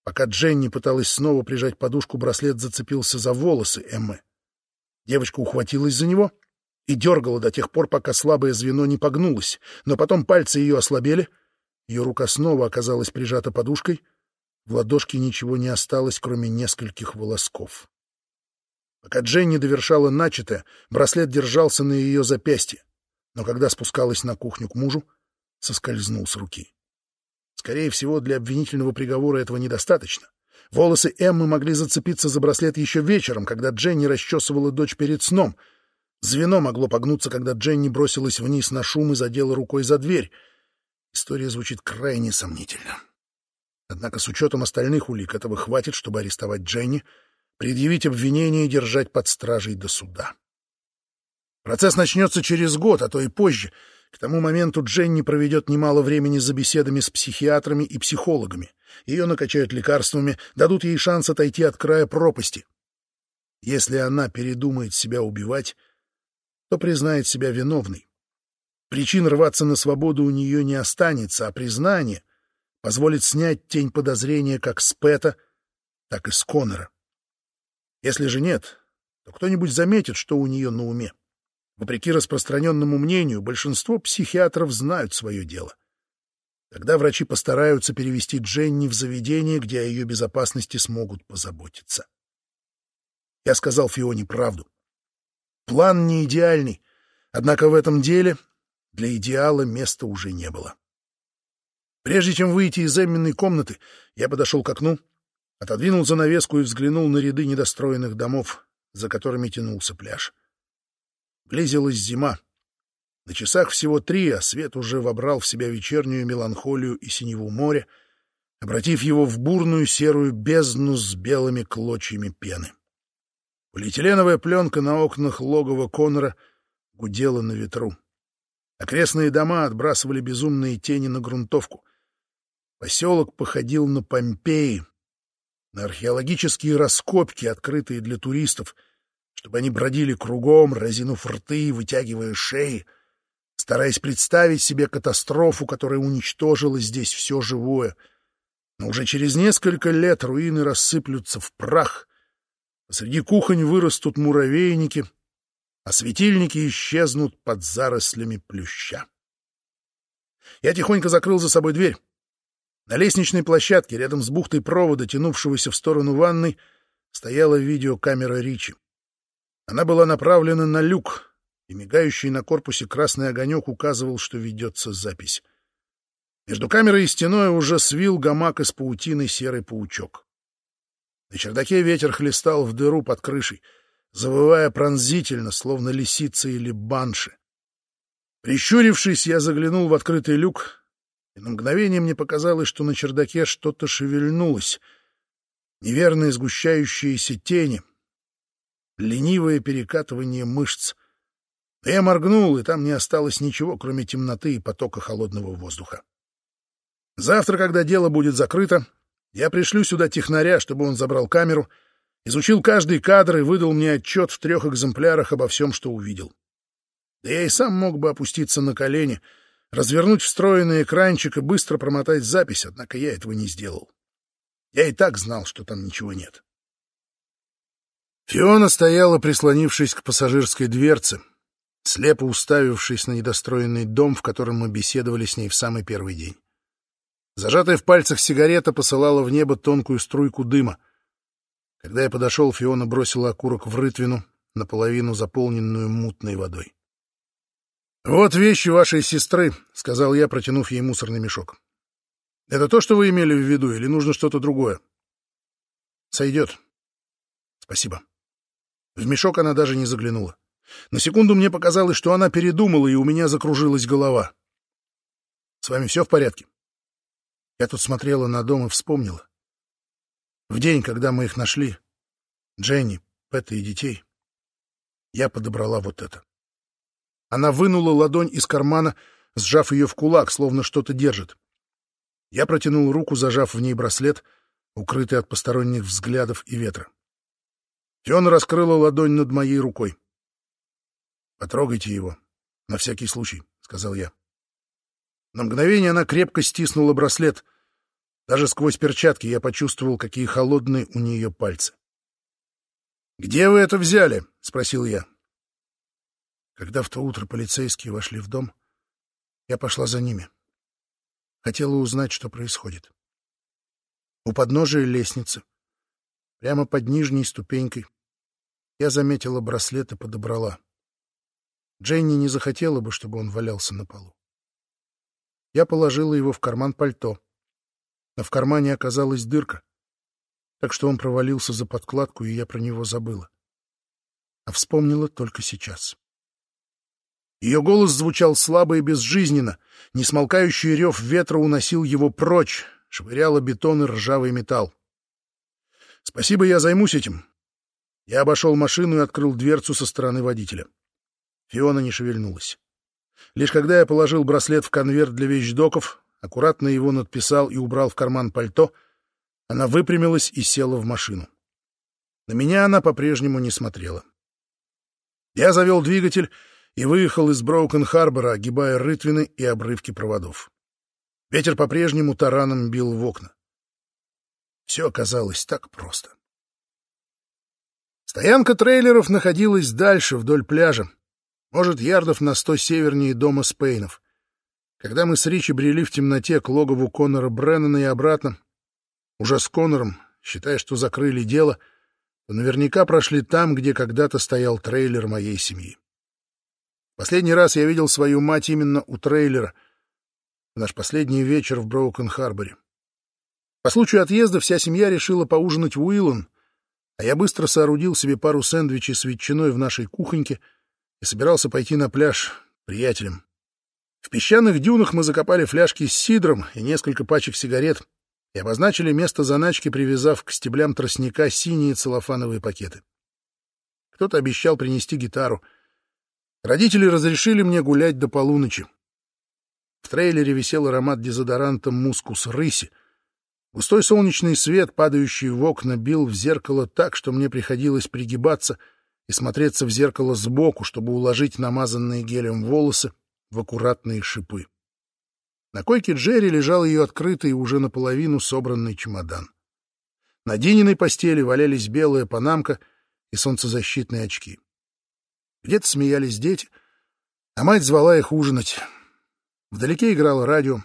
Пока Дженни пыталась снова прижать подушку, браслет зацепился за волосы Эммы. Девочка ухватилась за него и дергала до тех пор, пока слабое звено не погнулось, но потом пальцы ее ослабели, ее рука снова оказалась прижата подушкой, в ладошке ничего не осталось, кроме нескольких волосков. Пока Дженни довершала начатое, браслет держался на ее запястье, но когда спускалась на кухню к мужу, соскользнул с руки. Скорее всего, для обвинительного приговора этого недостаточно. Волосы Эммы могли зацепиться за браслет еще вечером, когда Дженни расчесывала дочь перед сном. Звено могло погнуться, когда Дженни бросилась вниз на шум и задела рукой за дверь. История звучит крайне сомнительно. Однако с учетом остальных улик этого хватит, чтобы арестовать Дженни, предъявить обвинение и держать под стражей до суда. Процесс начнется через год, а то и позже. К тому моменту Дженни проведет немало времени за беседами с психиатрами и психологами. Ее накачают лекарствами, дадут ей шанс отойти от края пропасти. Если она передумает себя убивать, то признает себя виновной. Причин рваться на свободу у нее не останется, а признание позволит снять тень подозрения как с Пэта, так и с Коннора. Если же нет, то кто-нибудь заметит, что у нее на уме. Вопреки распространенному мнению, большинство психиатров знают свое дело. Тогда врачи постараются перевести Дженни в заведение, где о ее безопасности смогут позаботиться. Я сказал Фионе правду. План не идеальный, однако в этом деле для идеала места уже не было. Прежде чем выйти из Эмминой комнаты, я подошел к окну, отодвинул занавеску и взглянул на ряды недостроенных домов, за которыми тянулся пляж. Близилась зима. На часах всего три, а свет уже вобрал в себя вечернюю меланхолию и синеву моря, обратив его в бурную серую бездну с белыми клочьями пены. Полиэтиленовая пленка на окнах логова Конора гудела на ветру. Окрестные дома отбрасывали безумные тени на грунтовку. Поселок походил на Помпеи, на археологические раскопки, открытые для туристов, чтобы они бродили кругом, разинув рты и вытягивая шеи, стараясь представить себе катастрофу, которая уничтожила здесь все живое. Но уже через несколько лет руины рассыплются в прах, посреди кухонь вырастут муравейники, а светильники исчезнут под зарослями плюща. Я тихонько закрыл за собой дверь. На лестничной площадке, рядом с бухтой провода, тянувшегося в сторону ванной, стояла видеокамера Ричи. Она была направлена на люк, и мигающий на корпусе красный огонек указывал, что ведется запись. Между камерой и стеной уже свил гамак из паутины серый паучок. На чердаке ветер хлестал в дыру под крышей, завывая пронзительно, словно лисица или банши. Прищурившись, я заглянул в открытый люк и на мгновение мне показалось, что на чердаке что-то шевельнулось. Неверные сгущающиеся тени, ленивое перекатывание мышц. Я моргнул, и там не осталось ничего, кроме темноты и потока холодного воздуха. Завтра, когда дело будет закрыто, я пришлю сюда технаря, чтобы он забрал камеру, изучил каждый кадр и выдал мне отчет в трех экземплярах обо всем, что увидел. Да я и сам мог бы опуститься на колени — развернуть встроенный экранчик и быстро промотать запись, однако я этого не сделал. Я и так знал, что там ничего нет. Фиона стояла, прислонившись к пассажирской дверце, слепо уставившись на недостроенный дом, в котором мы беседовали с ней в самый первый день. Зажатая в пальцах сигарета посылала в небо тонкую струйку дыма. Когда я подошел, Фиона бросила окурок в рытвину, наполовину заполненную мутной водой. «Вот вещи вашей сестры», — сказал я, протянув ей мусорный мешок. «Это то, что вы имели в виду, или нужно что-то другое?» «Сойдет. Спасибо». В мешок она даже не заглянула. На секунду мне показалось, что она передумала, и у меня закружилась голова. «С вами все в порядке?» Я тут смотрела на дом и вспомнила. В день, когда мы их нашли, Дженни, Пэта и детей, я подобрала вот это. Она вынула ладонь из кармана, сжав ее в кулак, словно что-то держит. Я протянул руку, зажав в ней браслет, укрытый от посторонних взглядов и ветра. Фиона раскрыла ладонь над моей рукой. «Потрогайте его», На всякий случай, — сказал я. На мгновение она крепко стиснула браслет. Даже сквозь перчатки я почувствовал, какие холодные у нее пальцы. «Где вы это взяли?» — спросил я. Когда в то утро полицейские вошли в дом, я пошла за ними. Хотела узнать, что происходит. У подножия лестницы, прямо под нижней ступенькой, я заметила браслет и подобрала. Дженни не захотела бы, чтобы он валялся на полу. Я положила его в карман пальто. Но в кармане оказалась дырка, так что он провалился за подкладку, и я про него забыла. А вспомнила только сейчас. Ее голос звучал слабо и безжизненно. Несмолкающий рев ветра уносил его прочь, швыряла бетон и ржавый металл. «Спасибо, я займусь этим». Я обошел машину и открыл дверцу со стороны водителя. Фиона не шевельнулась. Лишь когда я положил браслет в конверт для вещдоков, аккуратно его надписал и убрал в карман пальто, она выпрямилась и села в машину. На меня она по-прежнему не смотрела. Я завел двигатель и выехал из Броукен-Харбора, огибая рытвины и обрывки проводов. Ветер по-прежнему тараном бил в окна. Все оказалось так просто. Стоянка трейлеров находилась дальше, вдоль пляжа, может, ярдов на сто севернее дома Спейнов. Когда мы с Ричи брели в темноте к логову Конора Бреннана и обратно, уже с Конором, считая, что закрыли дело, то наверняка прошли там, где когда-то стоял трейлер моей семьи. Последний раз я видел свою мать именно у трейлера, в наш последний вечер в Броукен-Харборе. По случаю отъезда вся семья решила поужинать в Уиллан, а я быстро соорудил себе пару сэндвичей с ветчиной в нашей кухоньке и собирался пойти на пляж приятелям. В песчаных дюнах мы закопали фляжки с сидром и несколько пачек сигарет и обозначили место заначки, привязав к стеблям тростника синие целлофановые пакеты. Кто-то обещал принести гитару — Родители разрешили мне гулять до полуночи. В трейлере висел аромат дезодоранта «Мускус рыси». Густой солнечный свет, падающий в окна, бил в зеркало так, что мне приходилось пригибаться и смотреться в зеркало сбоку, чтобы уложить намазанные гелем волосы в аккуратные шипы. На койке Джерри лежал ее открытый уже наполовину собранный чемодан. На Дининой постели валялись белая панамка и солнцезащитные очки. Где-то смеялись дети, а мать звала их ужинать. Вдалеке играло радио.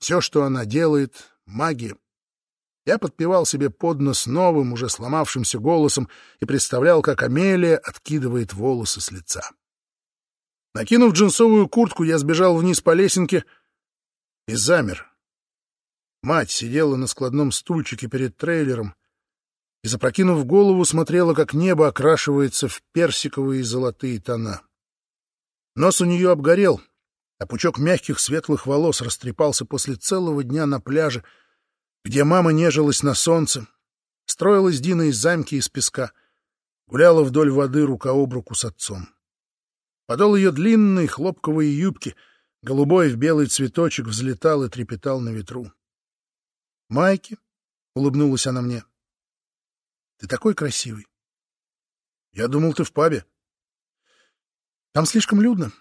Все, что она делает — магия. Я подпевал себе под нос новым, уже сломавшимся голосом и представлял, как Амелия откидывает волосы с лица. Накинув джинсовую куртку, я сбежал вниз по лесенке и замер. Мать сидела на складном стульчике перед трейлером и, запрокинув голову, смотрела, как небо окрашивается в персиковые и золотые тона. Нос у нее обгорел, а пучок мягких светлых волос растрепался после целого дня на пляже, где мама нежилась на солнце, строилась Дина из замки из песка, гуляла вдоль воды рука об руку с отцом. Подол ее длинной хлопковой юбки, голубой в белый цветочек, взлетал и трепетал на ветру. «Майки?» — улыбнулась она мне. Ты такой красивый. Я думал, ты в пабе. Там слишком людно.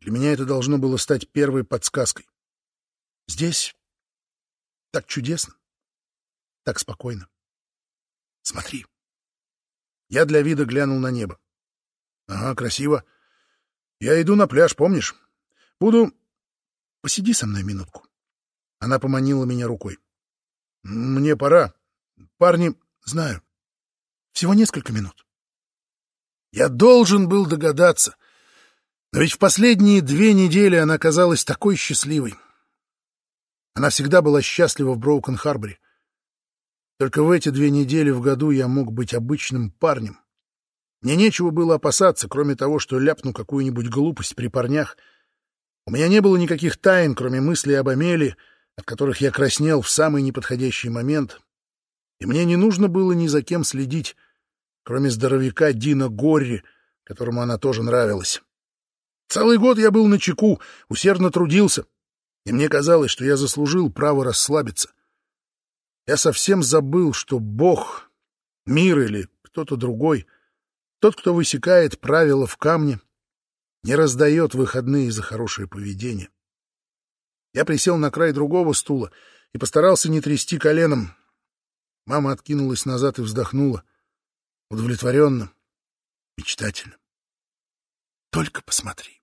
Для меня это должно было стать первой подсказкой. Здесь так чудесно, так спокойно. Смотри. Я для вида глянул на небо. Ага, красиво. Я иду на пляж, помнишь? Буду... Посиди со мной минутку. Она поманила меня рукой. Мне пора. Парни... Знаю. Всего несколько минут. Я должен был догадаться. Но ведь в последние две недели она казалась такой счастливой. Она всегда была счастлива в Броукен-Харборе. Только в эти две недели в году я мог быть обычным парнем. Мне нечего было опасаться, кроме того, что ляпну какую-нибудь глупость при парнях. У меня не было никаких тайн, кроме мыслей об Амелии, от которых я краснел в самый неподходящий момент, и мне не нужно было ни за кем следить, кроме здоровяка Дина Горри, которому она тоже нравилась. Целый год я был на чеку, усердно трудился, и мне казалось, что я заслужил право расслабиться. Я совсем забыл, что Бог, мир или кто-то другой, тот, кто высекает правила в камне, не раздает выходные за хорошее поведение. Я присел на край другого стула и постарался не трясти коленом. Мама откинулась назад и вздохнула. Удовлетворенно, мечтательно. Только посмотри.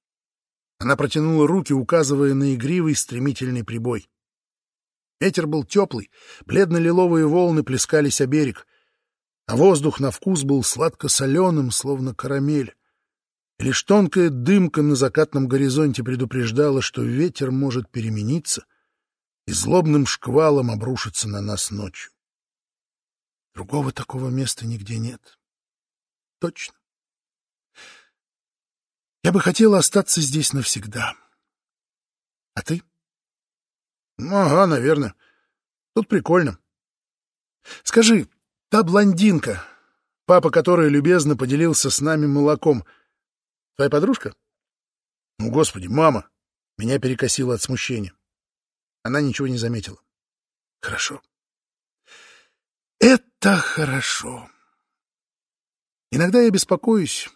Она протянула руки, указывая на игривый стремительный прибой. Ветер был теплый, бледно-лиловые волны плескались о берег, а воздух на вкус был сладко-соленым, словно карамель. Лишь тонкая дымка на закатном горизонте предупреждала, что ветер может перемениться и злобным шквалом обрушиться на нас ночью. Другого такого места нигде нет. Точно. Я бы хотела остаться здесь навсегда. А ты? Ну, ага, наверное. Тут прикольно. Скажи, та блондинка, папа которой любезно поделился с нами молоком, твоя подружка? Ну, господи, мама! Меня перекосило от смущения. Она ничего не заметила. Хорошо. Это хорошо. Иногда я беспокоюсь.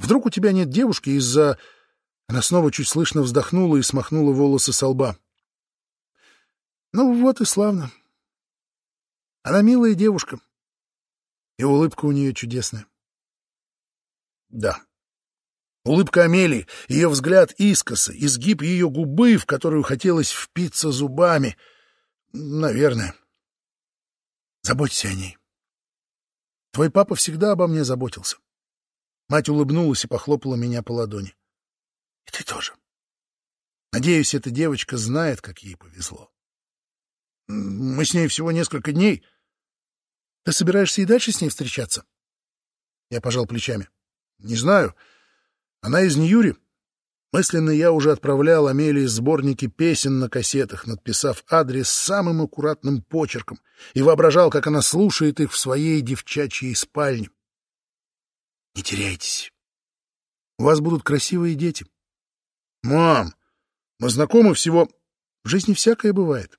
Вдруг у тебя нет девушки из-за... Она снова чуть слышно вздохнула и смахнула волосы со лба. Ну вот и славно. Она милая девушка. И улыбка у нее чудесная. Да. Улыбка Амелии, ее взгляд искоса, изгиб ее губы, в которую хотелось впиться зубами. Наверное. Заботься о ней. Твой папа всегда обо мне заботился. Мать улыбнулась и похлопала меня по ладони. И ты тоже. Надеюсь, эта девочка знает, как ей повезло. Мы с ней всего несколько дней. Ты собираешься и дальше с ней встречаться? Я пожал плечами. Не знаю. Она из Ньюри. Мысленно я уже отправлял Амелии сборники песен на кассетах, надписав адрес самым аккуратным почерком, и воображал, как она слушает их в своей девчачьей спальне. Не теряйтесь. У вас будут красивые дети. Мам, мы знакомы всего... В жизни всякое бывает.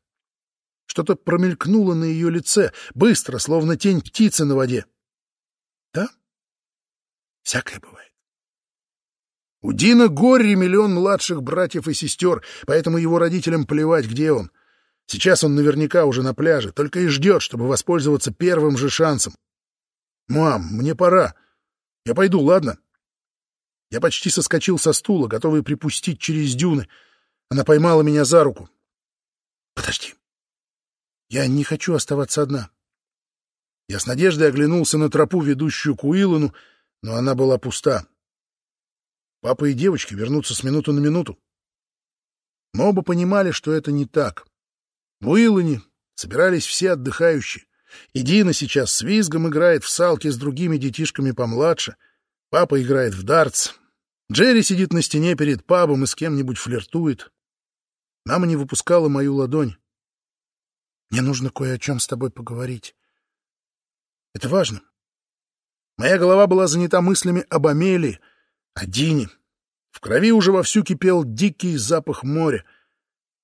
Что-то промелькнуло на ее лице, быстро, словно тень птицы на воде. Да, всякое бывает. У Дина Горри миллион младших братьев и сестер, поэтому его родителям плевать, где он. Сейчас он наверняка уже на пляже, только и ждет, чтобы воспользоваться первым же шансом. «Мам, мне пора. Я пойду, ладно?» Я почти соскочил со стула, готовый припустить через дюны. Она поймала меня за руку. «Подожди. Я не хочу оставаться одна». Я с надеждой оглянулся на тропу, ведущую к Уиллану, но она была пуста. Папа и девочки вернутся с минуты на минуту. Мы оба понимали, что это не так. В Уиллане собирались все отдыхающие. И Дина сейчас с визгом играет в салки с другими детишками помладше. Папа играет в дартс. Джерри сидит на стене перед пабом и с кем-нибудь флиртует. Мама не выпускала мою ладонь. Мне нужно кое о чем с тобой поговорить. Это важно. Моя голова была занята мыслями об Амелии, о Дине. В крови уже вовсю кипел дикий запах моря.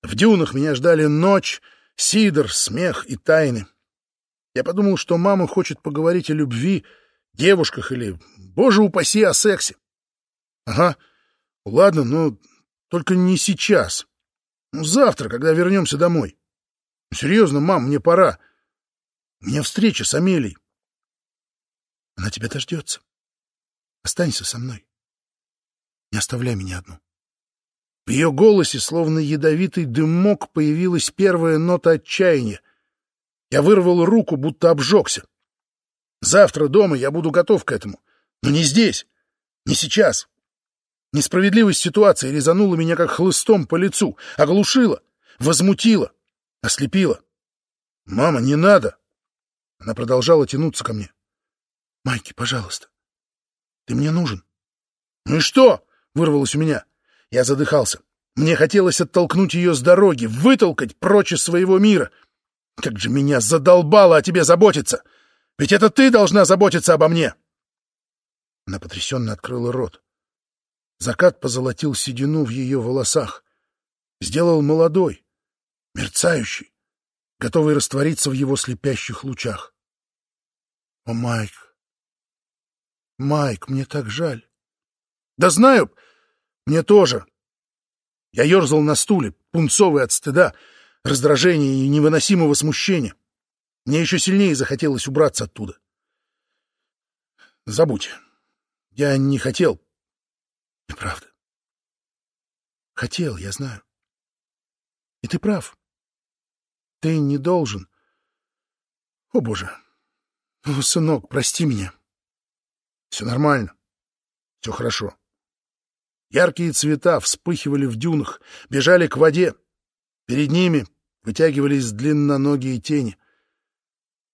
В дюнах меня ждали ночь, сидр, смех и тайны. Я подумал, что мама хочет поговорить о любви, девушках или, боже упаси, о сексе. Ага, ладно, но только не сейчас. Ну, завтра, когда вернемся домой. Серьезно, мам, мне пора. У меня встреча с Амелией. Она тебя дождется. Останься со мной. Не оставляй меня одну. В ее голосе, словно ядовитый дымок, появилась первая нота отчаяния. Я вырвал руку, будто обжегся. Завтра дома я буду готов к этому. Но не здесь, не сейчас. Несправедливость ситуации резанула меня как хлыстом по лицу, оглушила, возмутила, ослепила. «Мама, не надо!» Она продолжала тянуться ко мне. «Майки, пожалуйста, ты мне нужен». «Ну и что?» вырвалось у меня. Я задыхался. Мне хотелось оттолкнуть ее с дороги, вытолкать прочь из своего мира. Как же меня задолбало о тебе заботиться! Ведь это ты должна заботиться обо мне!» Она потрясенно открыла рот. Закат позолотил седину в ее волосах. Сделал молодой, мерцающий, готовый раствориться в его слепящих лучах. «О, Майк! Майк, мне так жаль!» «Да знаю! Мне тоже. Я ерзал на стуле, пунцовый от стыда, раздражения и невыносимого смущения. Мне еще сильнее захотелось убраться оттуда. Забудь. Я не хотел. Неправда. Хотел, я знаю. И ты прав. Ты не должен. О, Боже. О, сынок, прости меня. Все нормально. Все хорошо. Яркие цвета вспыхивали в дюнах, бежали к воде. Перед ними вытягивались длинноногие тени.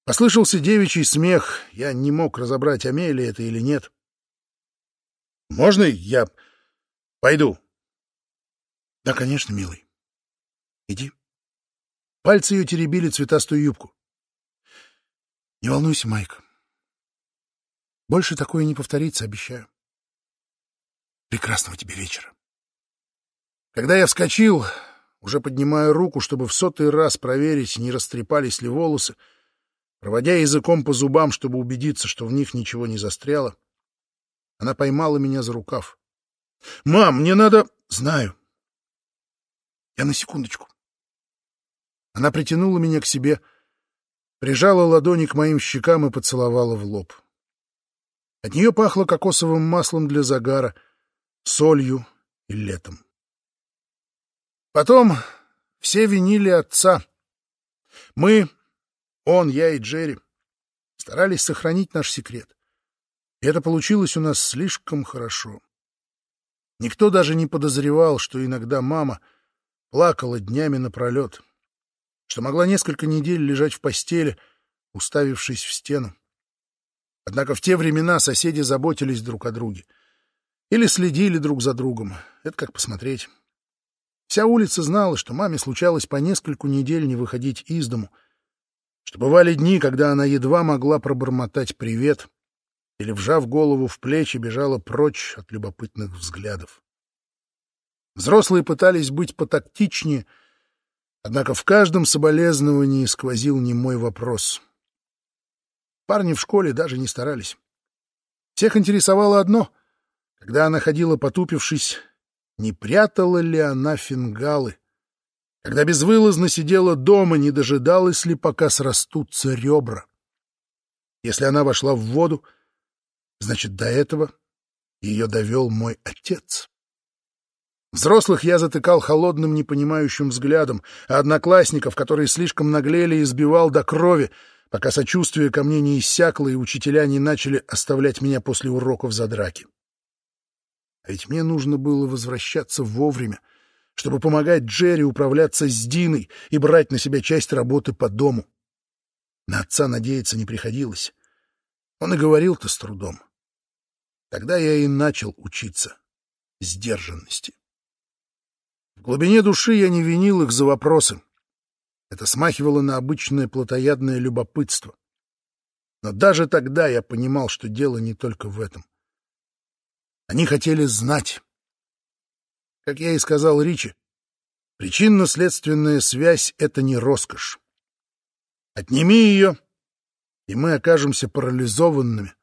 Послышался девичий смех. Я не мог разобрать, Амелия это или нет. «Можно я пойду?» «Да, конечно, милый. Иди». Пальцы ее теребили цветастую юбку. «Не волнуйся, Майк. Больше такое не повторится, обещаю. Прекрасного тебе вечера». Когда я вскочил, уже поднимая руку, чтобы в сотый раз проверить, не растрепались ли волосы, Проводя языком по зубам, чтобы убедиться, что в них ничего не застряло, она поймала меня за рукав. «Мам, мне надо...» «Знаю. Я на секундочку». Она притянула меня к себе, прижала ладони к моим щекам и поцеловала в лоб. От нее пахло кокосовым маслом для загара, солью и летом. Потом все винили отца. Мы он, я и Джерри старались сохранить наш секрет. И это получилось у нас слишком хорошо. Никто даже не подозревал, что иногда мама плакала днями напролет, что могла несколько недель лежать в постели, уставившись в стену. Однако в те времена соседи заботились друг о друге или следили друг за другом. Это как посмотреть. Вся улица знала, что маме случалось по нескольку недель не выходить из дому — что бывали дни, когда она едва могла пробормотать «привет» или, вжав голову в плечи, бежала прочь от любопытных взглядов. Взрослые пытались быть потактичнее, однако в каждом соболезновании сквозил немой вопрос. Парни в школе даже не старались. Всех интересовало одно — когда она ходила потупившись, не прятала ли она фингалы? когда безвылазно сидела дома, не дожидалась ли, пока срастутся ребра. Если она вошла в воду, значит, до этого ее довел мой отец. Взрослых я затыкал холодным, непонимающим взглядом, а одноклассников, которые слишком наглели, избивал до крови, пока сочувствие ко мне не иссякло и учителя не начали оставлять меня после уроков за драки. А ведь мне нужно было возвращаться вовремя, чтобы помогать Джерри управляться с Диной и брать на себя часть работы по дому. На отца надеяться не приходилось. Он и говорил-то с трудом. Тогда я и начал учиться сдержанности. В глубине души я не винил их за вопросы. Это смахивало на обычное плотоядное любопытство. Но даже тогда я понимал, что дело не только в этом. Они хотели знать, как я и сказал Ричи, причинно-следственная связь — это не роскошь. Отними ее, и мы окажемся парализованными.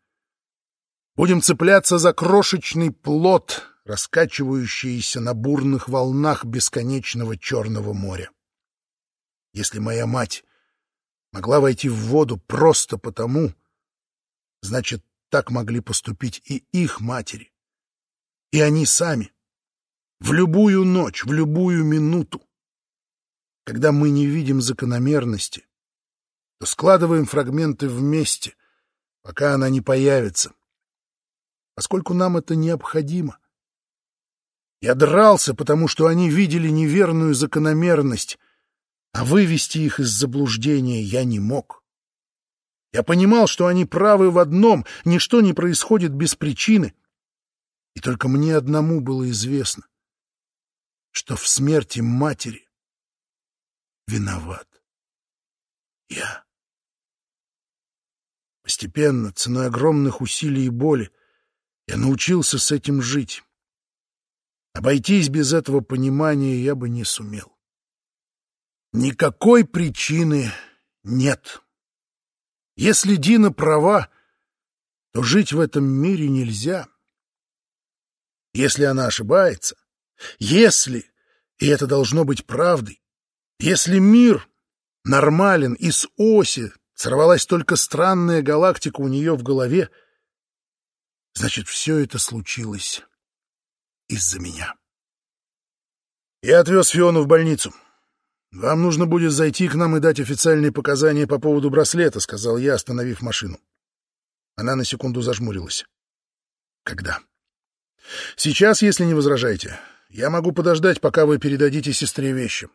Будем цепляться за крошечный плод, раскачивающийся на бурных волнах бесконечного Черного моря. Если моя мать могла войти в воду просто потому, значит, так могли поступить и их матери, и они сами. В любую ночь, в любую минуту. Когда мы не видим закономерности, то складываем фрагменты вместе, пока она не появится. Поскольку нам это необходимо. Я дрался, потому что они видели неверную закономерность, а вывести их из заблуждения я не мог. Я понимал, что они правы в одном, ничто не происходит без причины, и только мне одному было известно что в смерти матери виноват я. Постепенно, ценой огромных усилий и боли, я научился с этим жить. Обойтись без этого понимания я бы не сумел. Никакой причины нет. Если Дина права, то жить в этом мире нельзя. Если она ошибается, если, и это должно быть правдой, если мир нормален и с оси сорвалась только странная галактика у нее в голове, значит, все это случилось из-за меня. Я отвез Фиону в больницу. «Вам нужно будет зайти к нам и дать официальные показания по поводу браслета», — сказал я, остановив машину. Она на секунду зажмурилась. «Когда?» «Сейчас, если не возражаете. Я могу подождать, пока вы передадите сестре вещи».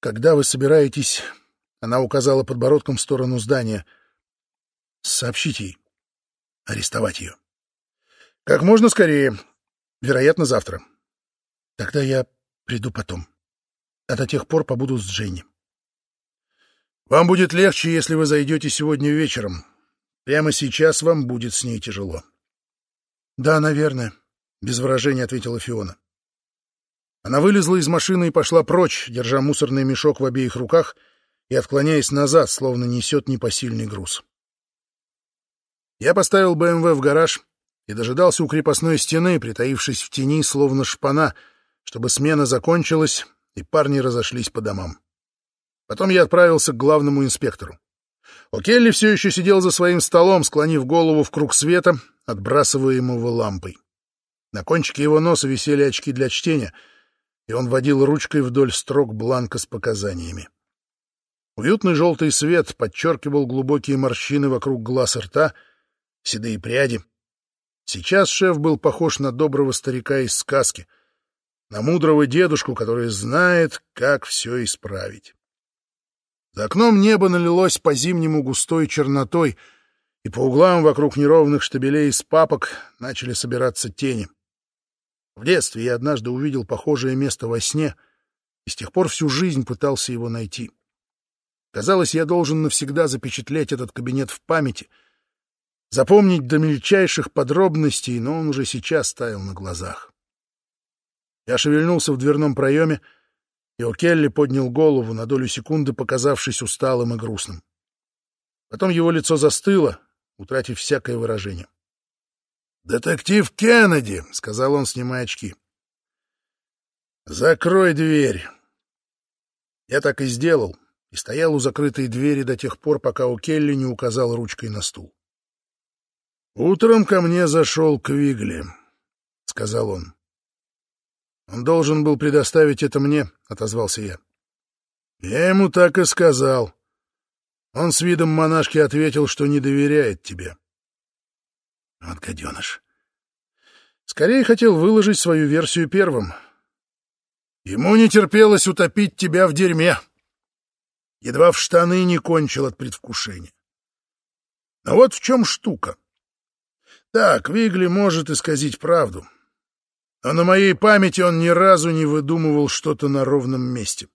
«Когда вы собираетесь...» — она указала подбородком в сторону здания. «Сообщите ей. Арестовать ее». «Как можно скорее. Вероятно, завтра». «Тогда я приду потом» а до тех пор побуду с Дженни. Вам будет легче, если вы зайдете сегодня вечером. Прямо сейчас вам будет с ней тяжело. — Да, наверное, — без выражения ответила Фиона. Она вылезла из машины и пошла прочь, держа мусорный мешок в обеих руках и отклоняясь назад, словно несет непосильный груз. Я поставил БМВ в гараж и дожидался у крепостной стены, притаившись в тени, словно шпана, чтобы смена закончилась, и парни разошлись по домам. Потом я отправился к главному инспектору. О'Келли все еще сидел за своим столом, склонив голову в круг света, отбрасываемого лампой. На кончике его носа висели очки для чтения, и он водил ручкой вдоль строк бланка с показаниями. Уютный желтый свет подчеркивал глубокие морщины вокруг глаз и рта, седые пряди. Сейчас шеф был похож на доброго старика из сказки — на мудрого дедушку, который знает, как все исправить. За окном небо налилось по-зимнему густой чернотой, и по углам вокруг неровных штабелей из папок начали собираться тени. В детстве я однажды увидел похожее место во сне, и с тех пор всю жизнь пытался его найти. Казалось, я должен навсегда запечатлеть этот кабинет в памяти, запомнить до мельчайших подробностей, но он уже сейчас таял на глазах. Я шевельнулся в дверном проеме, и О'Келли поднял голову, на долю секунды показавшись усталым и грустным. Потом его лицо застыло, утратив всякое выражение. «Детектив Кеннеди!» — сказал он, снимая очки. «Закрой дверь!» Я так и сделал, и стоял у закрытой двери до тех пор, пока О'Келли не указал ручкой на стул. «Утром ко мне зашел Квигли», — сказал он. Он должен был предоставить это мне, — отозвался я. Я ему так и сказал. Он с видом монашки ответил, что не доверяет тебе. Вот гаденыш. Скорее хотел выложить свою версию первым. Ему не терпелось утопить тебя в дерьме. Едва в штаны не кончил от предвкушения. Но вот в чем штука. Так, Вигли может исказить правду а на моей памяти он ни разу не выдумывал что-то на ровном месте.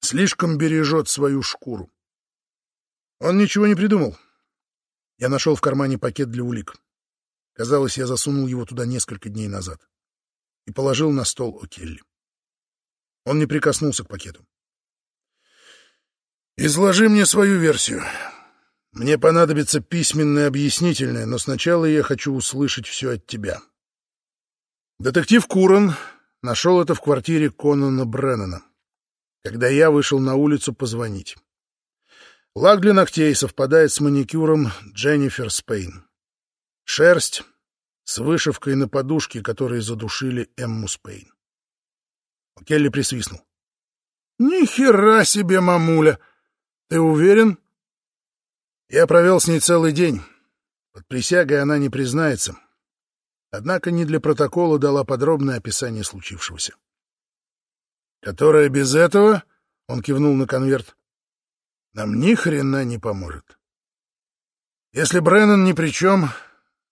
Слишком бережет свою шкуру. Он ничего не придумал. Я нашел в кармане пакет для улик. Казалось, я засунул его туда несколько дней назад. И положил на стол О'Келли. Он не прикоснулся к пакету. «Изложи мне свою версию. Мне понадобится письменное объяснительное, но сначала я хочу услышать все от тебя». Детектив Куран нашел это в квартире Конана Бреннана, когда я вышел на улицу позвонить. Лак для ногтей совпадает с маникюром Дженнифер Спейн. Шерсть с вышивкой на подушке, которые задушили Эмму Спейн. Келли присвистнул. — Ни хера себе, мамуля! Ты уверен? Я провел с ней целый день. Под присягой она не признается. Однако не для протокола дала подробное описание случившегося. «Которое без этого, — он кивнул на конверт, — нам ни хрена не поможет. Если Бреннан ни при чем,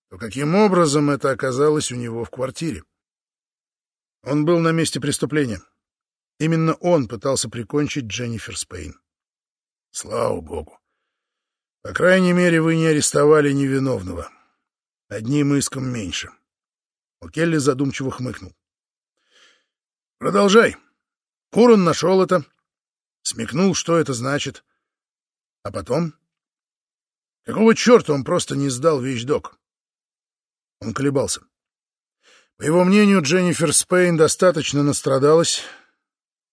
то каким образом это оказалось у него в квартире? Он был на месте преступления. Именно он пытался прикончить Дженнифер Спейн. Слава богу. По крайней мере, вы не арестовали невиновного. Одним иском меньше. — Келли задумчиво хмыкнул. «Продолжай. Курон нашел это, смекнул, что это значит. А потом? Какого черта он просто не сдал вещдок?» Он колебался. По его мнению, Дженнифер Спейн достаточно настрадалась,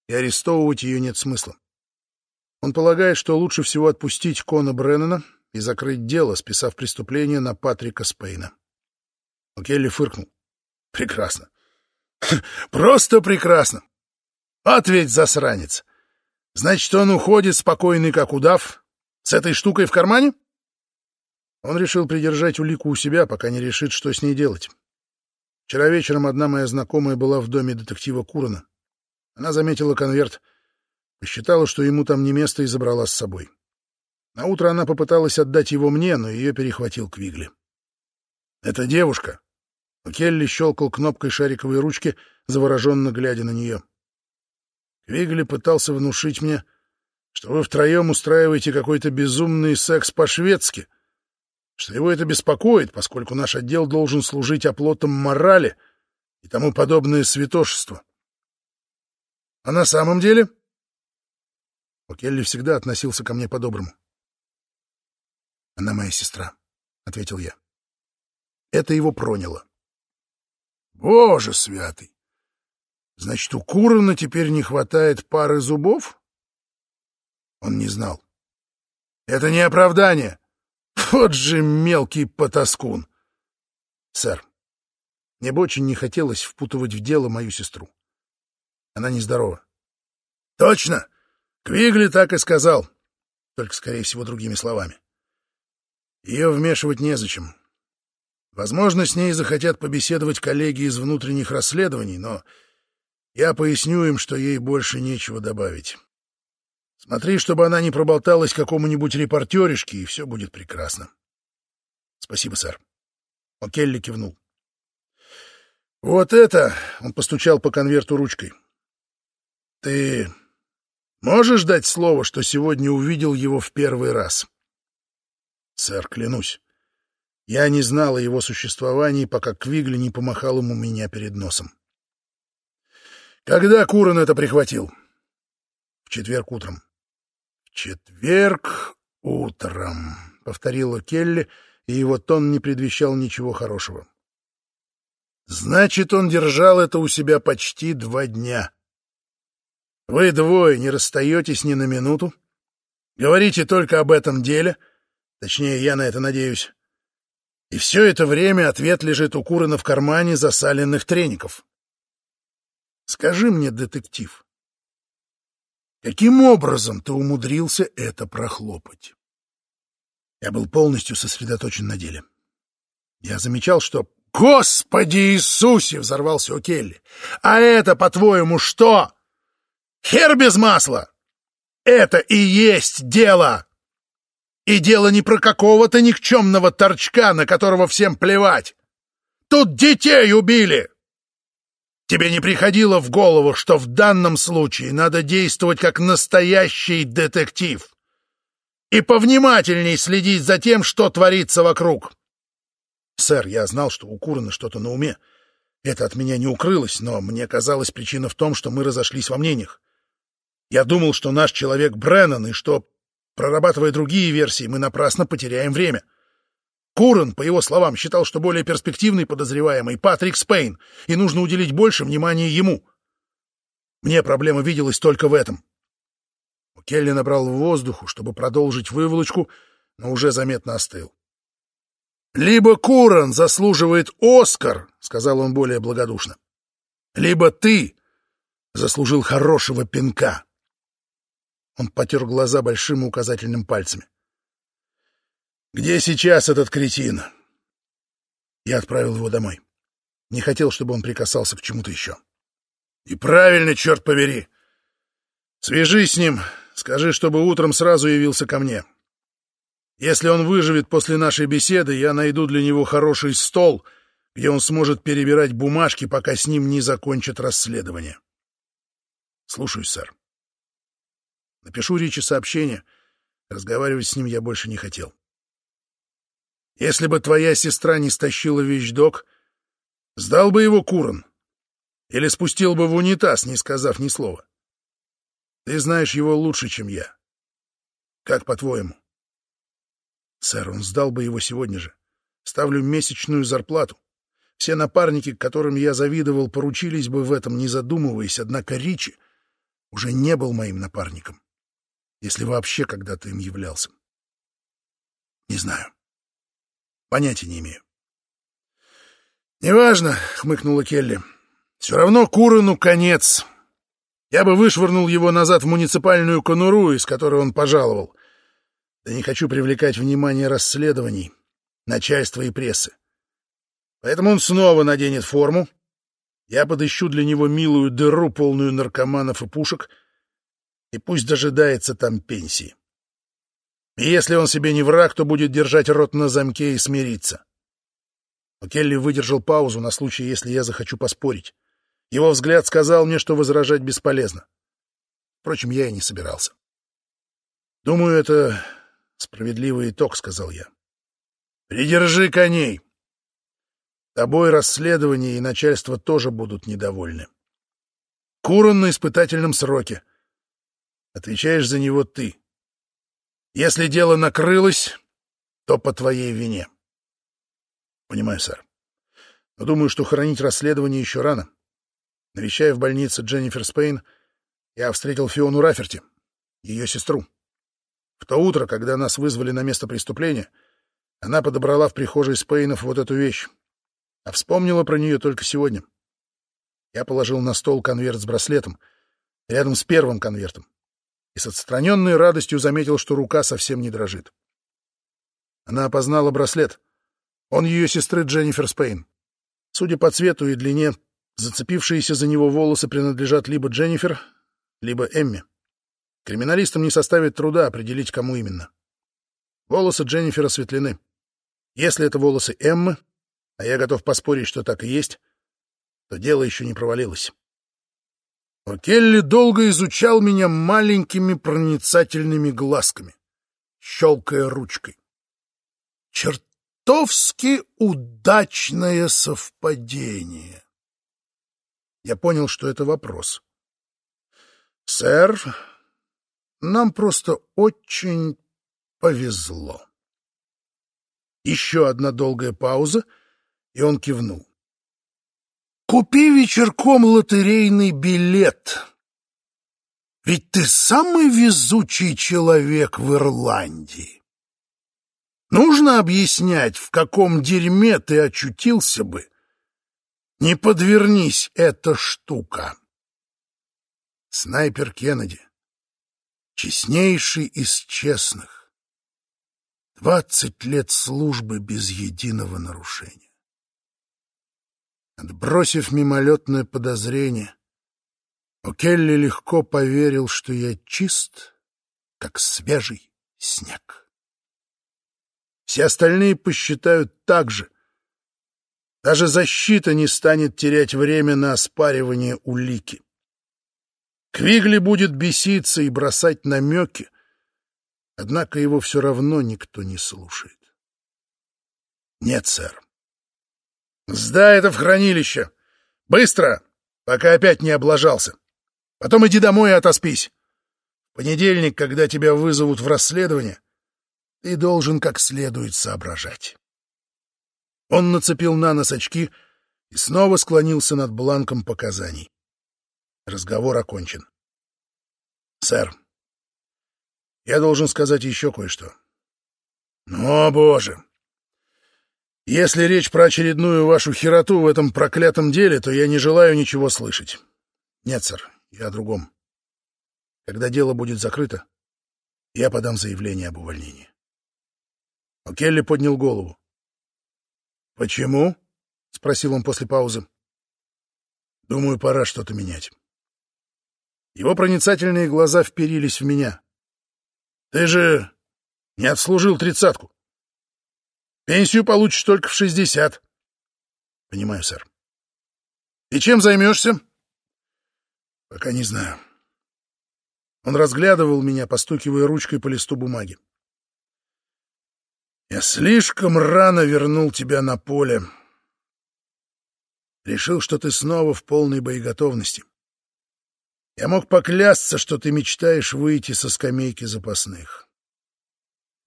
и арестовывать ее нет смысла. Он полагает, что лучше всего отпустить Кона Бреннана и закрыть дело, списав преступление на Патрика Спейна. Келли фыркнул. Прекрасно. Просто прекрасно. Ответь, засранец. Значит, он уходит спокойный, как удав, с этой штукой в кармане? Он решил придержать улику у себя, пока не решит, что с ней делать. Вчера вечером одна моя знакомая была в доме детектива Курана. Она заметила конверт, посчитала, что ему там не место, и забрала с собой. На утро она попыталась отдать его мне, но ее перехватил Квигли. «Это девушка». Келли щелкал кнопкой шариковой ручки, завороженно глядя на нее. Квигли пытался внушить мне, что вы втроем устраиваете какой-то безумный секс по-шведски — что его это беспокоит, поскольку наш отдел должен служить оплотом морали и тому подобное святошество. А на самом деле... Келли всегда относился ко мне по-доброму. «Она моя сестра», — ответил я. Это его проняло. «Боже святый! Значит, у Курона теперь не хватает пары зубов?» Он не знал. «Это не оправдание. Вот же мелкий потаскун! Сэр, мне бы очень не хотелось впутывать в дело мою сестру. Она нездорова. Точно! Квигли так и сказал. Только, скорее всего, другими словами. Ее вмешивать незачем. Возможно, с ней захотят побеседовать коллеги из внутренних расследований, но я поясню им, что ей больше нечего добавить. Смотри, чтобы она не проболталась какому-нибудь репортеришке, и все будет прекрасно. — Спасибо, сэр. О'Келли кивнул. — Вот это... — он постучал по конверту ручкой. — Ты можешь дать слово, что сегодня увидел его в первый раз? — Сэр, клянусь. Я не знал о его существовании, пока Квигли не помахал ему меня перед носом. — Когда Куран это прихватил? — В четверг утром. — «Четверг утром», — повторила Келли, и его тон не предвещал ничего хорошего. «Значит, он держал это у себя почти два дня. Вы двое не расстаетесь ни на минуту, говорите только об этом деле, точнее, я на это надеюсь, и все это время ответ лежит у Курана в кармане засаленных треников. Скажи мне, детектив, Каким образом ты умудрился это прохлопать? Я был полностью сосредоточен на деле. Я замечал, что... «Господи Иисусе!» — взорвался О'Келли. «А это, по-твоему, что? Хер без масла! Это и есть дело! И дело не про какого-то никчемного торчка, на которого всем плевать! Тут детей убили!» Тебе не приходило в голову, что в данном случае надо действовать как настоящий детектив и повнимательней следить за тем, что творится вокруг? Сэр, я знал, что у Курана что-то на уме. Это от меня не укрылось, но мне казалось, причина в том, что мы разошлись во мнениях. Я думал, что наш человек Бреннан, и что, прорабатывая другие версии, мы напрасно потеряем время. — Куран, по его словам, считал, что более перспективный подозреваемый Патрик Спейн, и нужно уделить больше внимания ему. Мне проблема виделась только в этом. Келли набрал воздуху, чтобы продолжить выволочку, но уже заметно остыл. «Либо Куран заслуживает Оскар», — сказал он более благодушно, — «либо ты заслужил хорошего пинка». Он потер глаза большим указательным пальцами. Где сейчас этот кретин? Я отправил его домой. Не хотел, чтобы он прикасался к чему-то еще. И правильно, черт побери. Свяжись с ним, скажи, чтобы утром сразу явился ко мне. Если он выживет после нашей беседы, я найду для него хороший стол, где он сможет перебирать бумажки, пока с ним не закончат расследование. Слушаюсь, сэр. Напишу Ричи сообщение. Разговаривать с ним я больше не хотел. Если бы твоя сестра не стащила вещдок, сдал бы его Куран. Или спустил бы в унитаз, не сказав ни слова. Ты знаешь его лучше, чем я. Как по-твоему? Сэр, он сдал бы его сегодня же. Ставлю месячную зарплату. Все напарники, которым я завидовал, поручились бы в этом, не задумываясь, однако Ричи уже не был моим напарником, если вообще когда-то им являлся. Не знаю. Понятия не имею. «Неважно», — хмыкнула Келли. «Все равно Курону конец. Я бы вышвырнул его назад в муниципальную конуру, из которой он пожаловал. Да не хочу привлекать внимание расследований, начальства и прессы. Поэтому он снова наденет форму. Я подыщу для него милую дыру, полную наркоманов и пушек, и пусть дожидается там пенсии. И если он себе не враг, то будет держать рот на замке и смириться. Но Келли выдержал паузу на случай, если я захочу поспорить. Его взгляд сказал мне, что возражать бесполезно. Впрочем, я и не собирался. «Думаю, это справедливый итог», — сказал я. «Придержи коней!» Тобой расследование и начальство тоже будут недовольны. Курон на испытательном сроке. Отвечаешь за него ты. Если дело накрылось, то по твоей вине. Понимаю, сэр. Но думаю, что хранить расследование еще рано. Навещая в больнице Дженнифер Спейн, я встретил Фиону Раферти, ее сестру. В то утро, когда нас вызвали на место преступления, она подобрала в прихожей Спейнов вот эту вещь а вспомнила про нее только сегодня. Я положил на стол конверт с браслетом, рядом с первым конвертом, и с отстраненной радостью заметил, что рука совсем не дрожит. Она опознала браслет. Он ее сестры Дженнифер Спейн. Судя по цвету и длине, зацепившиеся за него волосы принадлежат либо Дженнифер, либо Эмми. Криминалистам не составит труда определить, кому именно. Волосы Дженнифер осветлены. Если это волосы Эммы, а я готов поспорить, что так и есть, то дело еще не провалилось. Но Келли долго изучал меня маленькими проницательными глазками, щелкая ручкой. Чертовски удачное совпадение. Я понял, что это вопрос. «Сэр, нам просто очень повезло». Еще одна долгая пауза — и он кивнул. «Купи вечерком лотерейный билет. Ведь ты самый везучий человек в Ирландии. Нужно объяснять, в каком дерьме ты очутился бы. Не подвернись эта штука». Снайпер Кеннеди, честнейший из честных, двадцать лет службы без единого нарушения. Отбросив мимолетное подозрение, О'Келли легко поверил, что я чист, как свежий снег. Все остальные посчитают так же. Даже защита не станет терять время на оспаривание улики. Квигли будет беситься и бросать намеки, однако его все равно никто не слушает. Нет, сэр. Сдай это в хранилище. Быстро, пока опять не облажался. Потом иди домой и отоспись. В понедельник, когда тебя вызовут в расследование, ты должен как следует соображать. Он нацепил на нос очки и снова склонился над бланком показаний. Разговор окончен. «Сэр, я должен сказать еще кое-что». «О, боже! Если речь про очередную вашу хероту в этом проклятом деле, то я не желаю ничего слышать. Нет, сэр, я о другом. Когда дело будет закрыто, я подам заявление об увольнении. Но Келли поднял голову. «Почему?» — спросил он после паузы. «Думаю, пора что-то менять». Его проницательные глаза вперились в меня. «Ты же не отслужил тридцатку. Пенсию получишь только в шестьдесят. — Понимаю, сэр. — И чем займешься? — Пока не знаю. Он разглядывал меня, постукивая ручкой по листу бумаги. — Я слишком рано вернул тебя на поле. Решил, что ты снова в полной боеготовности. Я мог поклясться, что ты мечтаешь выйти со скамейки запасных.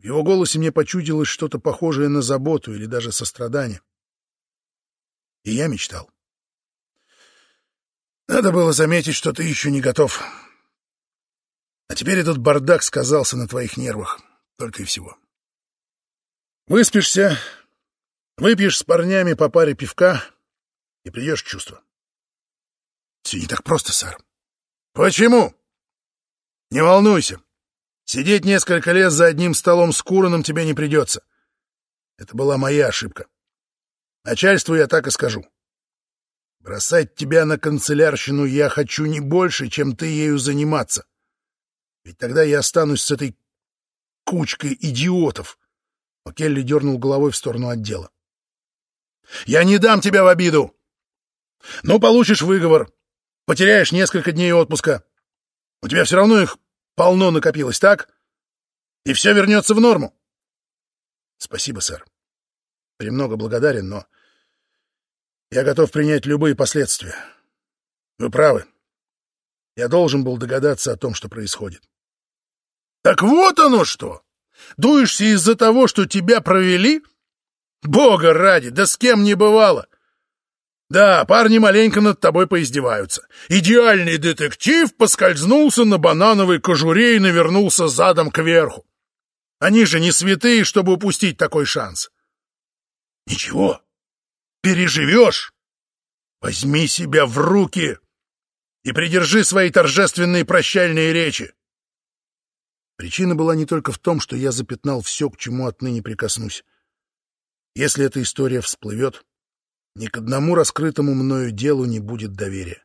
В его голосе мне почудилось что-то похожее на заботу или даже сострадание. И я мечтал. Надо было заметить, что ты еще не готов. А теперь этот бардак сказался на твоих нервах. Только и всего. Выспишься, выпьешь с парнями по паре пивка и придешь в чувство. Все не так просто, сэр. Почему? Не волнуйся. Сидеть несколько лет за одним столом с Кураном тебе не придется. Это была моя ошибка. Начальству я так и скажу. Бросать тебя на канцелярщину я хочу не больше, чем ты ею заниматься. Ведь тогда я останусь с этой кучкой идиотов. Но Келли дернул головой в сторону отдела. Я не дам тебя в обиду. Ну, получишь выговор. Потеряешь несколько дней отпуска. У тебя все равно их полно накопилось, так? И все вернется в норму. Спасибо, сэр. Премного благодарен, но я готов принять любые последствия. Вы правы. Я должен был догадаться о том, что происходит. Так вот оно что! Дуешься из-за того, что тебя провели? Бога ради, да с кем не бывало! Да, парни маленько над тобой поиздеваются. Идеальный детектив поскользнулся на банановой кожуре и навернулся задом кверху. Они же не святые, чтобы упустить такой шанс. Ничего, переживешь. Возьми себя в руки и придержи свои торжественные прощальные речи. Причина была не только в том, что я запятнал все, к чему отныне прикоснусь. Если эта история всплывет, ни к одному раскрытому мною делу не будет доверия.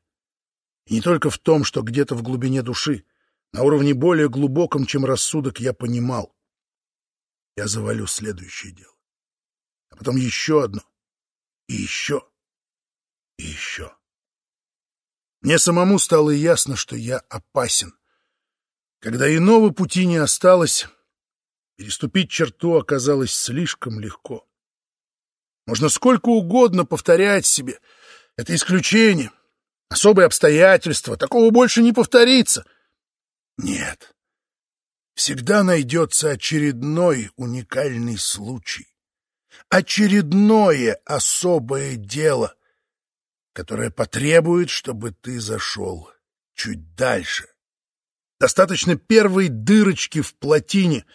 И не только в том, что где-то в глубине души, на уровне более глубоком, чем рассудок, я понимал. Я завалю следующее дело. А потом еще одно. И еще. И еще. Мне самому стало ясно, что я опасен. Когда иного пути не осталось, переступить черту оказалось слишком легко. Можно сколько угодно повторять себе. Это исключение, особые обстоятельства, такого больше не повторится. Нет, всегда найдется очередной уникальный случай, очередное особое дело, которое потребует, чтобы ты зашел чуть дальше. Достаточно первой дырочки в плотине,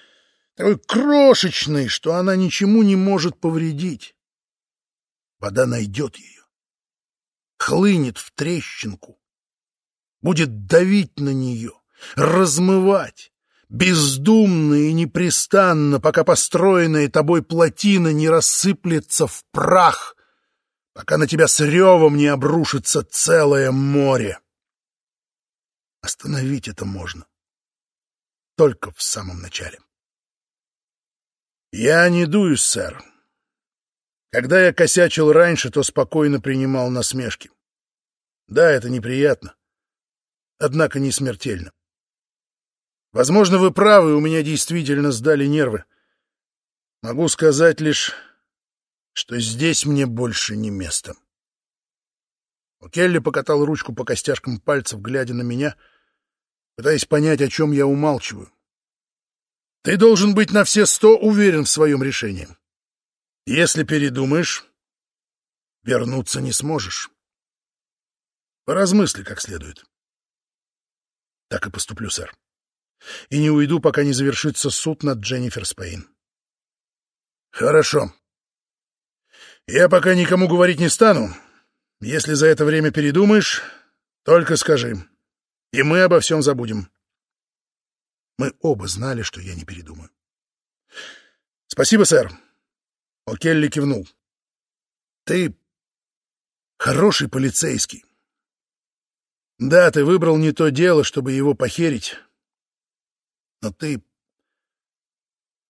такой крошечной, что она ничему не может повредить. Вода найдет ее, хлынет в трещинку, будет давить на нее, размывать, бездумно и непрестанно, пока построенная тобой плотина не рассыплется в прах, пока на тебя с ревом не обрушится целое море. Остановить это можно только в самом начале. Я не дуюсь, сэр, когда я косячил раньше, то спокойно принимал насмешки. Да, это неприятно, однако не смертельно. Возможно, вы правы, у меня действительно сдали нервы. Могу сказать лишь, что здесь мне больше не место. Келли покатал ручку по костяшкам пальцев, глядя на меня, пытаясь понять, о чем я умалчиваю. Ты должен быть на все сто уверен в своем решении. Если передумаешь, вернуться не сможешь. Поразмысли как следует. Так и поступлю, сэр. И не уйду, пока не завершится суд над Дженнифер Спейн. Хорошо. Я пока никому говорить не стану. Если за это время передумаешь, только скажи. И мы обо всем забудем. Мы оба знали, что я не передумаю. Спасибо, сэр. О'Келли кивнул. «Ты хороший полицейский. Да, ты выбрал не то дело, чтобы его похерить, но ты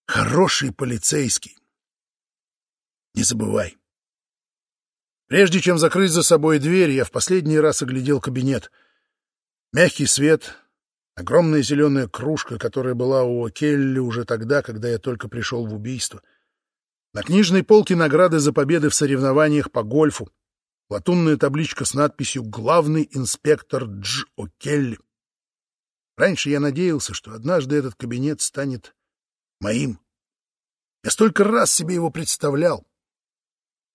хороший полицейский. Не забывай». Прежде чем закрыть за собой дверь, я в последний раз оглядел кабинет. Мягкий свет, огромная зеленая кружка, которая была у О'Келли уже тогда, когда я только пришел в убийство — на книжной полке награды за победы в соревнованиях по гольфу. Латунная табличка с надписью «Главный инспектор Дж. О'Келли». Раньше я надеялся, что однажды этот кабинет станет моим. Я столько раз себе его представлял.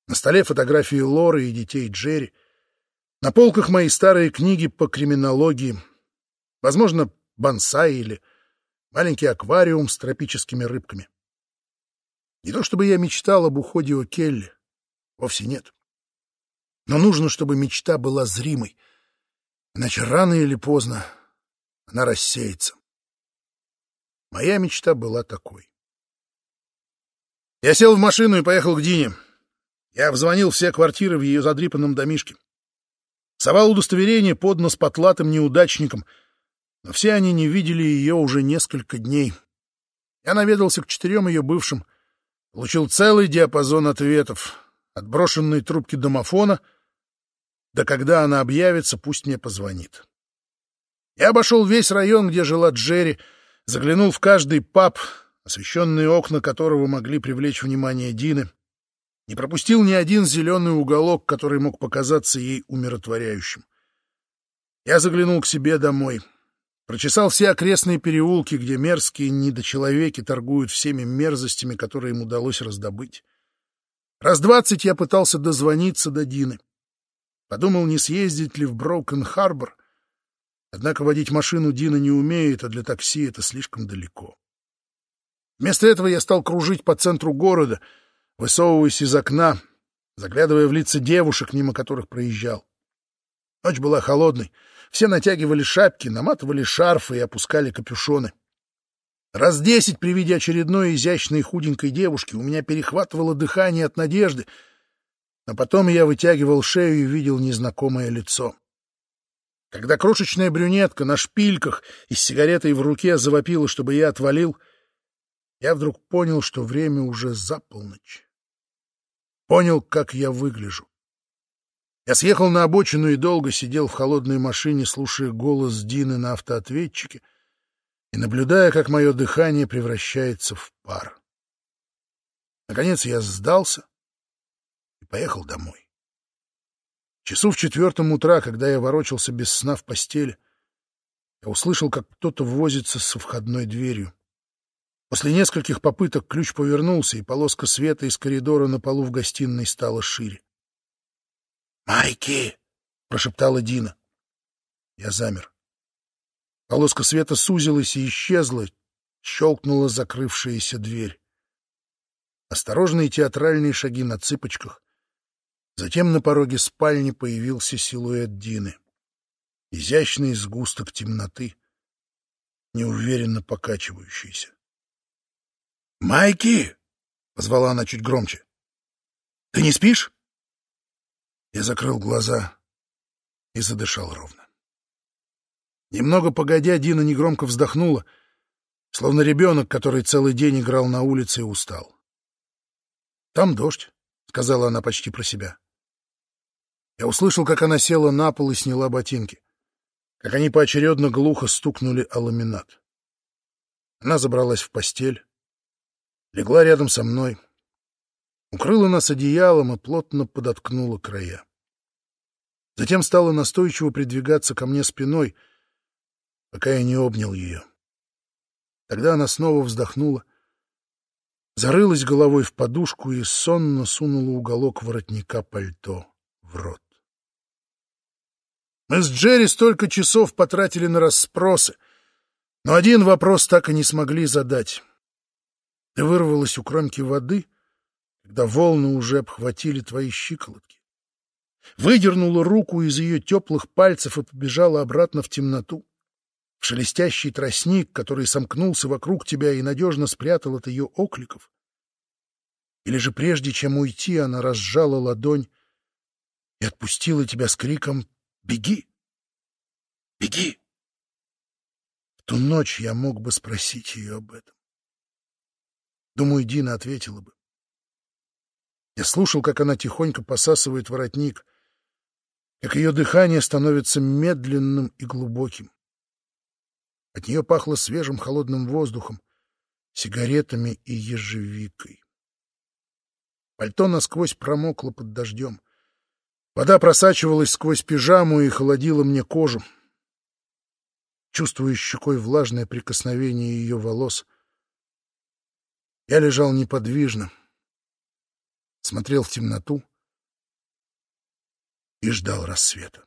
На столе фотографии Лоры и детей Джерри. На полках мои старые книги по криминологии. Возможно, бонсай или маленький аквариум с тропическими рыбками. Не то чтобы я мечтал об уходе у Келли. Вовсе нет. Но нужно, чтобы мечта была зримой. Иначе рано или поздно она рассеется. Моя мечта была такой. Я сел в машину и поехал к Дине. Я обзвонил все квартиры в ее задрипанном домишке. Совал удостоверение под нос потлатым неудачникам, но все они не видели ее уже несколько дней. Я наведался к четырем ее бывшим, получил целый диапазон ответов, от брошенной трубки домофона до когда она объявится, пусть мне позвонит. Я обошел весь район, где жила Джерри, заглянул в каждый паб, освещенные окна которого могли привлечь внимание Дины, не пропустил ни один зеленый уголок, который мог показаться ей умиротворяющим. Я заглянул к себе домой, прочесал все окрестные переулки, где мерзкие недочеловеки торгуют всеми мерзостями, которые им удалось раздобыть. Раз двадцать я пытался дозвониться до Дины. Подумал, не съездить ли в Броукен-Харбор, однако водить машину Дина не умеет, а для такси это слишком далеко. Вместо этого я стал кружить по центру города, высовываясь из окна, заглядывая в лица девушек, мимо которых проезжал. Ночь была холодной, все натягивали шапки, наматывали шарфы и опускали капюшоны. Раз десять при виде очередной изящной худенькой девушки у меня перехватывало дыхание от надежды, но потом я вытягивал шею и видел незнакомое лицо. Когда крошечная брюнетка на шпильках и с сигаретой в руке завопила, чтобы я отвалил, я вдруг понял, что время уже за полночь. Понял, как я выгляжу. Я съехал на обочину и долго сидел в холодной машине, слушая голос Дины на автоответчике и наблюдая, как мое дыхание превращается в пар. Наконец я сдался и поехал домой. Часу в четвертом утра, когда я ворочался без сна в постели, я услышал, как кто-то возится со входной дверью. После нескольких попыток ключ повернулся, и полоска света из коридора на полу в гостиной стала шире. «Майки!» — прошептала Дина. Я замер. Полоска света сузилась и исчезла, щелкнула закрывшаяся дверь. Осторожные театральные шаги на цыпочках. Затем на пороге спальни появился силуэт Дины. Изящный сгусток темноты, неуверенно покачивающийся. «Майки!» — позвала она чуть громче. «Ты не спишь?» Я закрыл глаза и задышал ровно. Немного погодя, Дина негромко вздохнула, словно ребенок, который целый день играл на улице и устал. «Там дождь», — сказала она почти про себя. Я услышал, как она села на пол и сняла ботинки, как они поочередно глухо стукнули о ламинат. Она забралась в постель, легла рядом со мной, укрыла нас одеялом и плотно подоткнула края. Затем стала настойчиво придвигаться ко мне спиной, пока я не обнял ее. Тогда она снова вздохнула, зарылась головой в подушку и сонно сунула уголок воротника пальто в рот. Мы с Джерри столько часов потратили на расспросы, но один вопрос так и не смогли задать. Ты вырвалась у кромки воды, когда волны уже обхватили твои щиколотки. Выдернула руку из ее теплых пальцев и побежала обратно в темноту, в шелестящий тростник, который сомкнулся вокруг тебя и надежно спрятал от ее окликов. Или же прежде чем уйти, она разжала ладонь и отпустила тебя с криком «Беги! Беги!» В ту ночь я мог бы спросить ее об этом. Думаю, Дина ответила бы. Я слушал, как она тихонько посасывает воротник, как ее дыхание становится медленным и глубоким. От нее пахло свежим холодным воздухом, сигаретами и ежевикой. Пальто насквозь промокло под дождем. Вода просачивалась сквозь пижаму и холодила мне кожу. Чувствуя щекой влажное прикосновение ее волос — я лежал неподвижно, смотрел в темноту, и ждал рассвета.